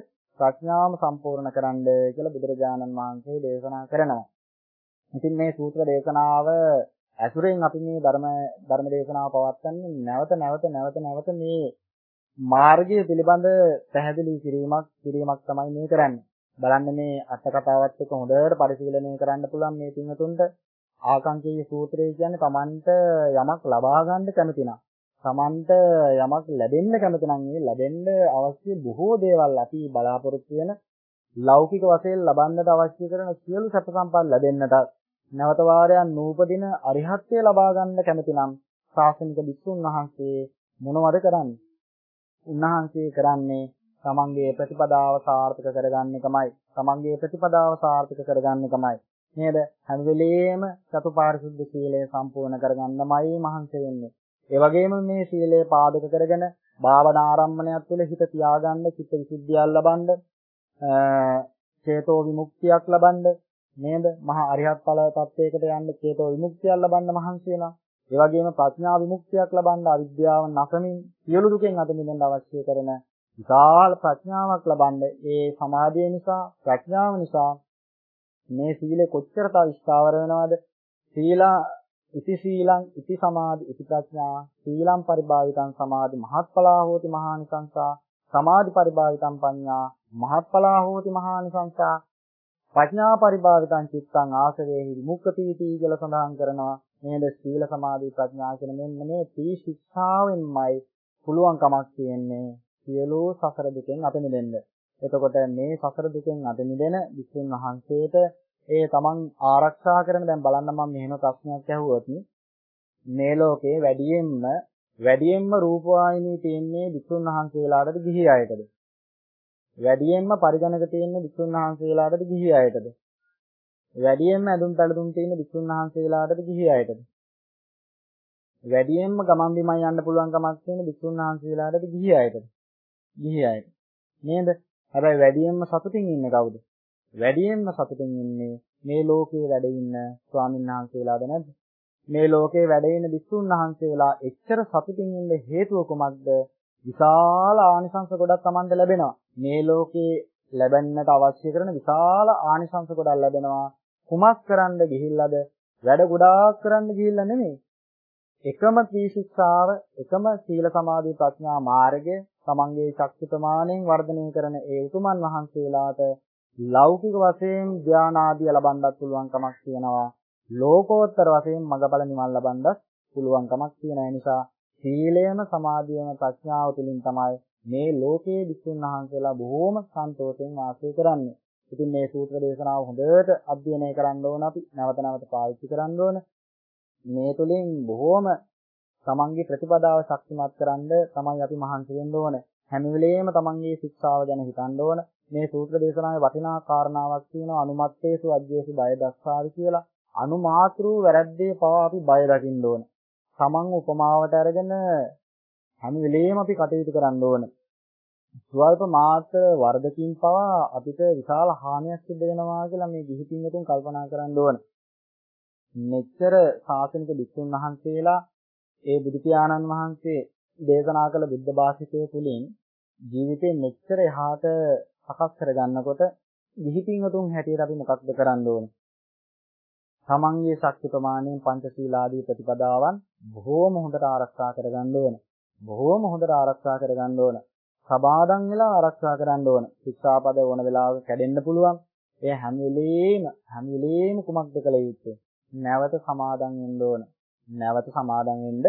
ප්‍රඥාවම සම්පූර්ණ කරන්න කියලා බුදුරජාණන් වහන්සේ දේශනා කරනවා. ඉතින් මේ සූත්‍ර දේශනාව ඇසුරෙන් අපි මේ ධර්ම ධර්ම දේශනාව පවත්වන්නේ නැවත නැවත නැවත නැවත මේ මාර්ගය පිළිබඳ පැහැදිලි කිරීමක් කිරීමක් තමයි මේ කරන්නේ. බලන්න මේ අට කතාවත් එක්ක හොඳට පරිශීලනය කරන්න පුළුවන් මේ පින්තුන්ට ආකාංකීය සූත්‍රය කියන්නේ Tamanට යමක් ලබා ගන්න කැමති නම් Tamanට යමක් ලැබෙන්න කැමති නම් ඒ ලැබෙන්න අවශ්‍ය බොහෝ දේවල් අපි බලාපොරොත්තු වෙන ලෞකික වශයෙන් ලබන්නට අවශ්‍ය කරන සියලු සැප සම්පත් ලැබෙන්නට නැවත වාරයක් නූපදින අරිහත්ත්වය ලබා ගන්න කැමති නම් ශාසනික බිස්සුන් වහන්සේ මොනවද කරන්නේ? උන්වහන්සේ කරන්නේ තමන්ගේ ප්‍රතිපදාව සාර්ථක කරගන්න එකමයි. තමන්ගේ ප්‍රතිපදාව සාර්ථක කරගන්න එකමයි. නේද? හැම වෙලෙම චතුපාරිශුද්ධ සීලය සම්පූර්ණ කරගන්නමයි මහන්සි වෙන්නේ. ඒ වගේම මේ සීලය පාදක කරගෙන භාවනා ආරම්භණයක් තුළ හිත තියාගන්න, චිත්ත විසුද්ධියක් ලබන්න, චේතෝ විමුක්තියක් ලබන්න නේද? මහා අරිහත් ඵල තත්වයකට යන්න චේතෝ විමුක්තියක් ලබන්න මහන්සි වෙනවා. ඒ වගේම ප්‍රඥා විමුක්තියක් ලබන්න අවිද්‍යාව නැසමින් සියලු දුකෙන් අත මිදෙන්න අවශ්‍ය කරන විශාල ප්‍රඥාවක් ලබන්න ඒ සමාධිය නිසා ප්‍රඥාව නිසා මේ සීලය කොච්චර තව ස්ථාවර වෙනවද සීලා ඉති සීලං ඉති සමාධි ඉති ප්‍රඥා සීලං පරිභාවිතං සමාධි මහත්ඵලා හෝති මහානිසංසා සමාධි පරිභාවිතං පඤ්ඤා මහත්ඵලා හෝති මහානිසංසා ප්‍රඥා පරිභාවිතං චිත්තං ආසවේහි විමුක්ඛතිති කියලා සඳහන් කරනවා නේද සීල සමාධි ප්‍රඥා කියන මෙන්න මේ තී ශික්ෂාවෙන්මයි පුළුවන්කමක් තියෙන්නේ සියලු සසර දුකෙන් අත මිදෙන්න. එතකොට මේ සසර දුකෙන් අත මිදෙන විසුන් වහන්සේට ඒ තමන් ආරක්ෂා කරන දැන් බලන්න මම මෙහෙම ප්‍රශ්නයක් ඇහුවොත් මේ ලෝකේ වැඩියෙන්ම වැඩියෙන්ම රූපවාහිනී තියෙන්නේ විසුන් වහන්සේලාටද ගිහි අයටද? වැඩියෙන්ම පරිගණක තියෙන්නේ විසුන් වහන්සේලාටද ගිහි අයටද? වැඩියෙන්ම ඇඳුම් පැළඳුම් තියෙන විසුන් වහන්සේලාටද ගිහි අයටද? වැඩියෙන්ම ගමන් බිමන් යන්න පුළුවන් කමක් තියෙන විසුන් වහන්සේලාටද ගිහි අයටද? ගිහි අයට. නේද? හැබැයි වැඩියෙන්ම සතුටින් ඉන්නේ කවුද? වැඩියෙන්ම සතුටින් ඉන්නේ මේ ලෝකේ වැඩ ඉන්න ස්වාමීන් වහන්සේලාද නැද්ද? මේ ලෝකේ වැඩ ඉන්න විසුන් වහන්සේලා එච්චර සතුටින් ඉන්න හේතුව කුමක්ද? විශාල ආනිසංස ගොඩක් Tamanda ලැබෙනවා. මේ ලෝකේ ලැබෙන්නට අවශ්‍ය කරන විශාල ආනිසංස ගොඩක් ලැබෙනවා. කුමක් කරන්න ගිහිල්ලාද? වැඩ ගොඩාක් කරන්න ගිහිල්ලා නෙමෙයි. එකම ත්‍රිශික්ෂාව, එකම සීල සමාධි ප්‍රඥා මාර්ගය තමන්ගේ ශක්ති ප්‍රමාණයෙන් වර්ධනය කරන ඒ උතුමන් වහන්සේලාට ලෞකික වශයෙන් ධාන ආදිය ලබන්නත් පුළුවන්කමක් තියෙනවා. ලෝකෝත්තර වශයෙන් මඟඵල නිවන් ලබන්නත් පුළුවන්කමක් තියෙන නිසා සීලයම සමාධියම ප්‍රඥාව තුළින් තමයි මේ ලෝකයේ විසුන් වහන්සේලා බොහෝම සන්තෝෂයෙන් වාසය කරන්නේ. ඉතින් මේ සූත්‍ර දේශනාව හොඳට අධ්‍යයනය කරන්න ඕන අපි නැවත නැවත පාවිච්චි කරන්න ඕන. මේ තුලින් බොහෝම තමන්ගේ ප්‍රතිපදාව ශක්තිමත් කරන්න තමයි අපි මහන්සි වෙන්න ඕන. හැම වෙලෙම තමන්ගේ ශික්ෂාව ගැන හිතන්න ඕන. මේ සූත්‍ර දේශනාවේ වටිනා කාරණාවක් තියෙනවා අනුමත්තේසු අජ්ජේසු බය දස්සාවි කියලා. අනුමාත්‍රු වැරද්දේ පවා අපි බය දකින්න ඕන. තමන් උපමාවට අරගෙන හැම වෙලෙම අපි කටයුතු කරන්න ඕන. ස්වල්ප මාත්‍ර වර්ධකින් පවා අපිට විශාල හානියක් සිද්ධ වෙනවා කියලා මේ ගිහි පින්වතුන් කල්පනා කරන්න ඕන. මෙච්චර ශාසනික බිස්සුන් වහන්සේලා ඒ බුදු පියාණන් වහන්සේ දේශනා කළ බුද්ධ භාෂිතය තුළින් ජීවිතේ මෙච්චර එහාට සකස් කරගන්නකොට ගිහි පින්වතුන් හැටියට අපි මොකක්ද කරන්න ඕනේ? තමන්ගේ ශක්ති ප්‍රමාණයෙන් පංචශීලාදී ප්‍රතිපදාවන් බොහෝම හොඳට ආරක්ෂා කරගන්න ඕන. බොහෝම හොඳට ආරක්ෂා කරගන්න ඕන. සබාදන් වෙලා ආරක්ෂා කරන්න ඕන. ශික්ෂාපද ඕන වෙලාවක කැඩෙන්න පුළුවන්. එය හැම වෙලේම හැම වෙලේම කුමක්ද කළ යුත්තේ? නැවත සමාදන් වෙන්න ඕන. නැවත සමාදන් වෙන්න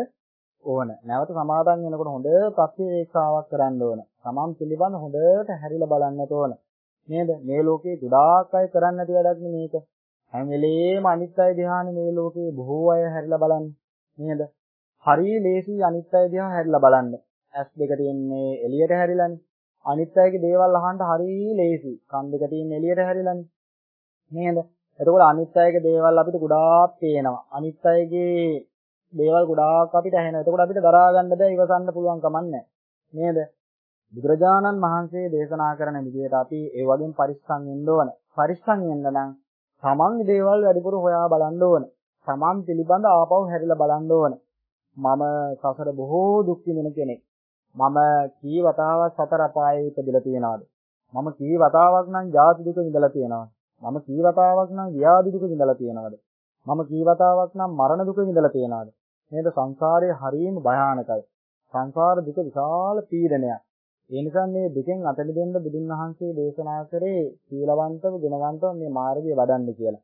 ඕන. නැවත සමාදන් වෙනකොට හොඳ ප්‍රතිවේක්ෂාවක් කරන්න ඕන. තමන් පිළිබඳ හොඳට හැරිලා බලන්නට ඕන. නේද? මේ ලෝකේ ගොඩාක් අය කරන්නේ නැති වැඩක් මේක. හැම වෙලේම අනිත් අය දිහානේ මේ ලෝකේ බොහෝ අය හැරිලා බලන්නේ. නේද? හරි ලේසි අනිත් අය දිහා හැරිලා බලන්න. ඇස් දෙක තියෙන්නේ එළියට හැරිලානේ. අනිත් අයගේ දේවල් අහන්න හරි ලේසි. කන් දෙක තියෙන්නේ එළියට හැරිලානේ. නේද? එතකොට අනිත් අයගේ දේවල් අපිට ගොඩාක් පේනවා. අනිත් අයගේ දේවල් ගොඩාක් අපිට ඇහෙනවා. එතකොට අපිට දරා ගන්න බෑ ඉවසන්න පුළුවන් කමක් නේද? බුදුරජාණන් වහන්සේ දේශනා කරන විදිහට අපි ඒ වගේම පරිස්සම් වෙන්න ඕන. පරිස්සම් වෙන්න නම් තමන්ගේ දේවල් වැඩිපුර හොයා බලන්න ඕන. තමන් පිළිබඳ ආපහු හැරිලා බලන්න ඕන. මම සසර බොහෝ දුක් විඳින කෙනෙක්. මම කී වතාවක් සතර අපායේ ඉපදලා තියෙනවද? මම කී වතාවක් නම් ජාති දුක විඳලා තියෙනවද? මම කී වතාවක් නම් ව්‍යාධි දුක විඳලා තියෙනවද? මම කී වතාවක් නම් මරණ දුක විඳලා තියෙනවද? නේද සංසාරයේ හරීම භයානකයි. සංසාර දුක විශාල පීඩනයක්. ඒ නිසා මේ දුකෙන් අත මිදෙන්න බුදුන් වහන්සේ දේශනා කරේ සීලවන්තව ගුණවන්තව මේ මාර්ගය වඩන්න කියලා.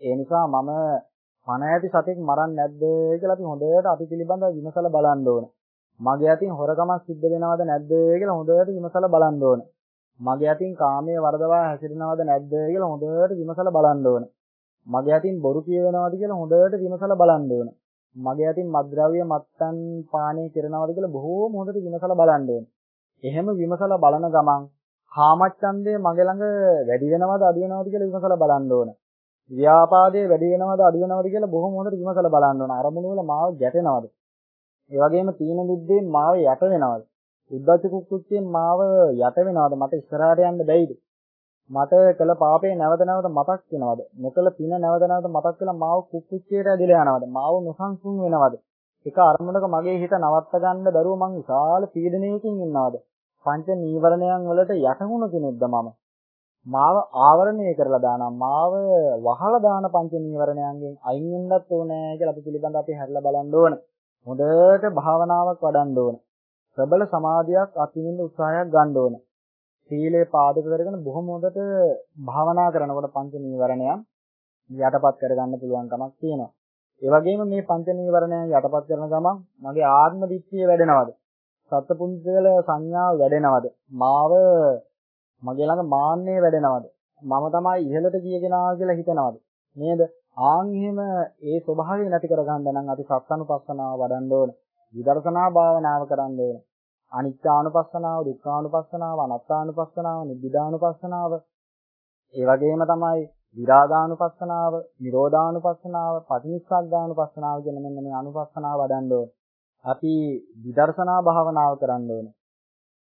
ඒ නිසා මම පණ ඇති සතෙක් මරන්නේ නැද්ද කියලා අපි හොඳට අපි පිළිබඳව විමසලා බලන්න ඕන. මගේ අතින් හොරකමක් සිද්ධ වෙනවද නැද්ද කියලා හොඳට විමසලා බලන්න ඕන. මගේ අතින් කාමයේ වරදවා හැසිරෙනවද නැද්ද කියලා හොඳට විමසලා බලන්න ඕන. මගේ අතින් බොරු කියවෙනවද කියලා හොඳට විමසලා බලන්න ඕන. මගේ අතින් මත්ද්‍රව්‍ය මත්තන් පානය කරනවද කියලා බොහෝම හොඳට විමසලා බලන්න ඕන. එහෙම විමසලා බලන ගමන් කාමච්ඡන්දය මගේ ළඟ වැඩි වෙනවද අඩු වෙනවද කියලා විමසලා බලන්න ඕන. ව්‍යාපාදයේ වැඩි වෙනවද අඩු වෙනවද කියලා බොහොම හොඳට විමසලා බලන්න ඕන. අරමුණු වල මාව ගැටෙනවද? ඒ වගේම තීන බුද්ධියෙන් මාව යට වෙනවද? උද්දච්ච කුක්කුච්චයෙන් මාව යට වෙනවද? මට ඉස්සරහට යන්න බැයිද? මට කළ පාපේ නැවත නැවත මතක් වෙනවද? නොකළ පින නැවත නැවත මතක් වෙලා මාව කුක්කුච්චයට ඇදලා යනවද? මාව නොසන්සුන් වෙනවද? එක අරමුණක මගේ හිත නවත්ත ගන්න බැරුව මං විශාල පීඩනයකින් ඉන්නවද? පංච නීවරණයන් වලට යටහුණු කෙනෙක්ද මම? මාව ආවරණය කරලා දානවා. මාව වහලා දාන පංච නීවරණයන්ගෙන් අයින් වෙන්නත් ඕනේ කියලා අපි පිළිබඳ අපි හැරලා බලන්න ඕන. හොඳට භාවනාවක් වඩන්න ඕන. ප්‍රබල සමාධියක් අත්විඳින්න උත්සාහයක් ගන්න ඕන. සීලේ පාදක කරගෙන බොහොම හොඳට භාවනා කරනකොට පංච නීවරණයන් යටපත් කරගන්න පුළුවන්කමක් තියෙනවා. ඒ වගේම මේ පංච නීවරණයන් යටපත් කරන ගමන් මගේ ආත්ම දිට්ඨිය වැඩෙනවද? සත්පුද්ගල සංඥාව වැඩෙනවද? මාව මගේ ළඟ මාන්නය වැඩෙනවද? මම තමයි ඉහළට ගිය කෙනා කියලා හිතනවද? නේද? ආන් එහෙම ඒ ස්වභාවය නැති කරගන්න නම් අපි සත්සනුපස්සනාව වඩන්න ඕන. විදර්ශනා භාවනාව කරන්න ඕන. අනිත්‍යානුපස්සනාව, දුක්ඛානුපස්සනාව, අනාත්මානුපස්සනාව, නිබ්බිදානුපස්සනාව. ඒ වගේම තමයි විරාගානුපස්සනාව, නිරෝධානුපස්සනාව, පටිනිස්සග්ගානුපස්සනාව කියන මෙන්න මේ අනුපස්සනාව වඩන්න ඕන. අපි විදර්ශනා භාවනාව කරන්න ඕන.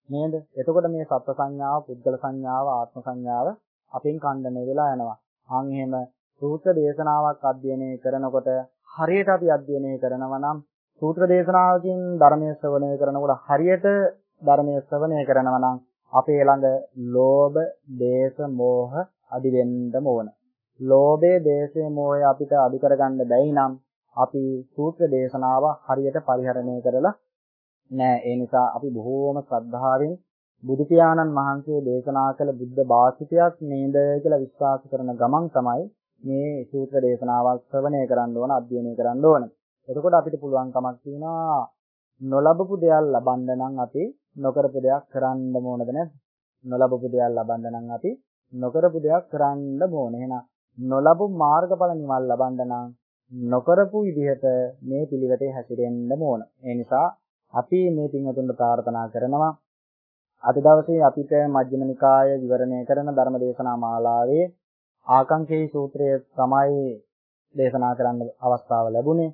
නේද? එතකොට මේ සත්ත්ව සංඥාව, පුද්ගල සංඥාව, ආත්ම සංඥාව අපෙන් ඛණ්ඩණය වෙලා යනවා. ආන් එහෙම සූත්‍ර දේශනාවක් අධ්‍යයනය කරනකොට හරියට අපි අධ්‍යයනය කරනවා නම් සූත්‍ර දේශනාවකින් ධර්මයේ ශ්‍රවණය කරනකොට හරියට ධර්මයේ ශ්‍රවණය කරනවා නම් අපේ ළඟ ලෝභ, දේශ, මෝහ අඩි වෙන්නම ඕන. ලෝභය, දේශය, මෝහය අපිට අඩු කරගන්න බැයි නම් අපි සූත්‍ර දේශනාව හරියට පරිහරණය කරලා නෑ. ඒ නිසා අපි බොහෝම ශ්‍රද්ධාවෙන් බුදු පියාණන් වහන්සේ දේශනා කළ බුද්ධ භාෂිතයක් නේද කියලා විශ්වාස කරන ගමන් තමයි මේ සූත්‍ර දේශනාවක් ශ්‍රවණය කරන්න ඕන, අධ්‍යයනය කරන්න ඕන. එතකොට අපිට පුළුවන් කමක් තියෙනවා නොලබපු දෙයක් ලබන්න නම් අපි නොකරපු දෙයක් කරන්න ඕනද නැද්ද? නොලබපු දෙයක් ලබන්න නම් අපි නොකරපු දෙයක් කරන්න ඕන. එහෙනම් නොලබු මාර්ගඵල නිවන් ලබන්න නම් නොකරපු විදිහට මේ පිළිවෙතේ හැසිරෙන්න ඕන. ඒ නිසා අපි මේ පින්වතුන්ට ප්‍රාර්ථනා කරනවා අද දවසේ අපිට මජ්ක්‍ධිම නිකාය විවරණය කරන ධර්ම දේශනා මාලාවේ ආකාංකේ සූත්‍රය තමයි දේශනා කරන්න අවස්ථාව ලැබුණේ.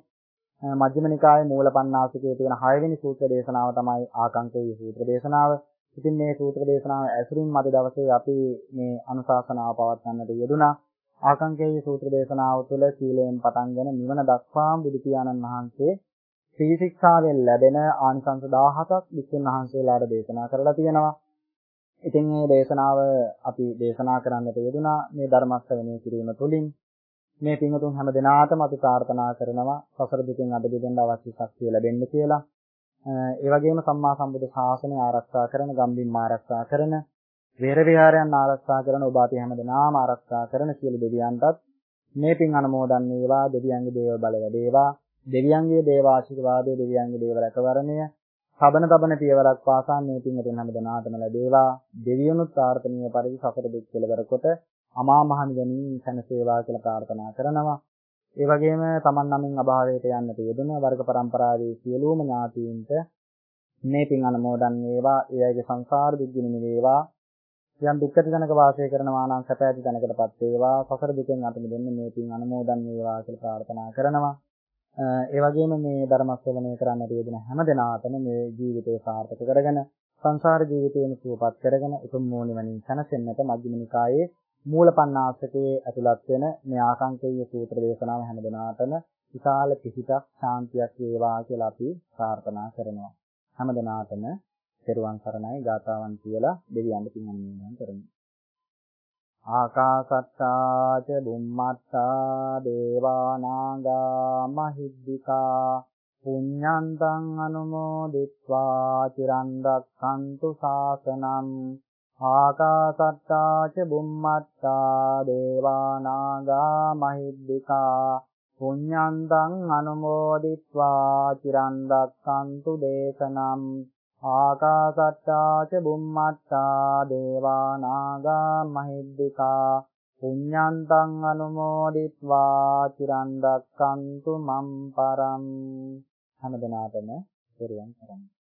මජ්ක්‍ධිම නිකායේ මූලපණ්ණාසිකයේ තියෙන 6 වෙනි සූත්‍ර දේශනාව තමයි ආකාංකේ සූත්‍ර දේශනාව. ඉතින් මේ සූත්‍ර දේශනාව ඇසුරින් අද දවසේ අපි මේ අනුශාසනාව පවත්වන්නට යෙදුණා. ආකාංකේ සූත්‍ර දේශනාව තුළ සීලයෙන් පටන්ගෙන නිවන දක්වාම බුදු පියාණන් වහන්සේ ශ්‍රී ශික්ෂාවෙන් ලැබෙන ආනිසංස 17ක් විසුණු වහන්සේලාට දේශනා කරලා තියෙනවා. ඉතින් මේ දේශනාව අපි දේශනා කරන්නට යෙදුනා මේ ධර්ම ශ්‍රවණය කිරීම තුළින් මේ පින්වතුන් හැම දිනාටම අපි ප්‍රාර්ථනා කරනවා සසර දුකින් අද බෙදෙන්න අවශ්‍ය ශක්තිය ලැබෙන්න කියලා. ඒ වගේම සම්මා සම්බුද්ධ ශාසනය ආරක්ෂා කරන, ගම්බිම් ආරක්ෂා කරන, වේර විහාරයන් ආරක්ෂා කරන ඔබ අපි හැම දිනාම ආරක්ෂා කරන සියලු දෙවියන්ටත් මේ පින් අනුමෝදන් වේවා, දෙවියන්ගේ දේව බල වැඩේවා, දෙවියන්ගේ දේව ආශිර්වාදයේ දෙවියන්ගේ දේව රැකවරණය සබන තබන පියවරක් පාසා මේ පින්වතුන් හැම දිනාටම ලැබේවා දෙවියනුත් ප්‍රාර්ථනීය පරිදි සසර දුක් කෙලවර කොට අමා මහ නිවනින් සැනසේවා කියලා ප්‍රාර්ථනා කරනවා. ඒ වගේම තමන් නමින් අභාවයට යන්නට යෙදෙන වර්ග પરම්පරාවේ සියලුම ඥාතීන්ට මේ පින් අනුමෝදන් වේවා. ඒ අයගේ සංසාර දුක්ගිනි වේවා. යම් දුක්ඛ ජනක වාසය කරනවා නම් සැප ඇති තැනකටපත් වේවා. සසර දුකෙන් අත මිදෙන්න මේ පින් අනුමෝදන් වේවා කියලා ප්‍රාර්ථනා කරනවා. ඒ වගේම මේ ධර්ම ශ්‍රවණය කරන්නට යෙදෙන හැම දෙනාටම මේ ජීවිතය සාර්ථක කරගෙන සංසාර ජීවිතයම සුවපත් කරගෙන උතුම් නිවනින් සැනසෙන්නට මධ්‍යම නිකායේ මූලපණ්ණාසකයේ ඇතුළත් වෙන මේ ආකාංකීය සූත්‍ර දේශනාව හැම දිනාටම විශාල පිහිටක් ශාන්තියක් වේවා කියලා අපි ප්‍රාර්ථනා කරනවා. හැම දිනාටම පෙරවන් සරණයි ගාතාවන් කියලා දෙවියන්ට පින් අනුමෝදන් කරමු. ආකාසට්ටා ච බුම්මට්ටා දේවානාගා මහිද්దికා පුඤ්ඤන්තං අනුමෝදිත්වා චිරන් රක්ඛන්තු ශාසනං ආකාසට්ටා ච බුම්මට්ටා දේවානාගා මහිද්దికා පුඤ්ඤන්තං අනුමෝදිත්වා චිරන් රක්ඛන්තු දේශනම් ආකාසත්තා ච බුම්මත්තා දේවා නාග මහිද්దికා පුඤ්ඤන්තං අනුමෝදිත්වා චිරන් රක්ඛන්තු මම් පරම්. හැමදෙනාටම පෙරවන් කරමු.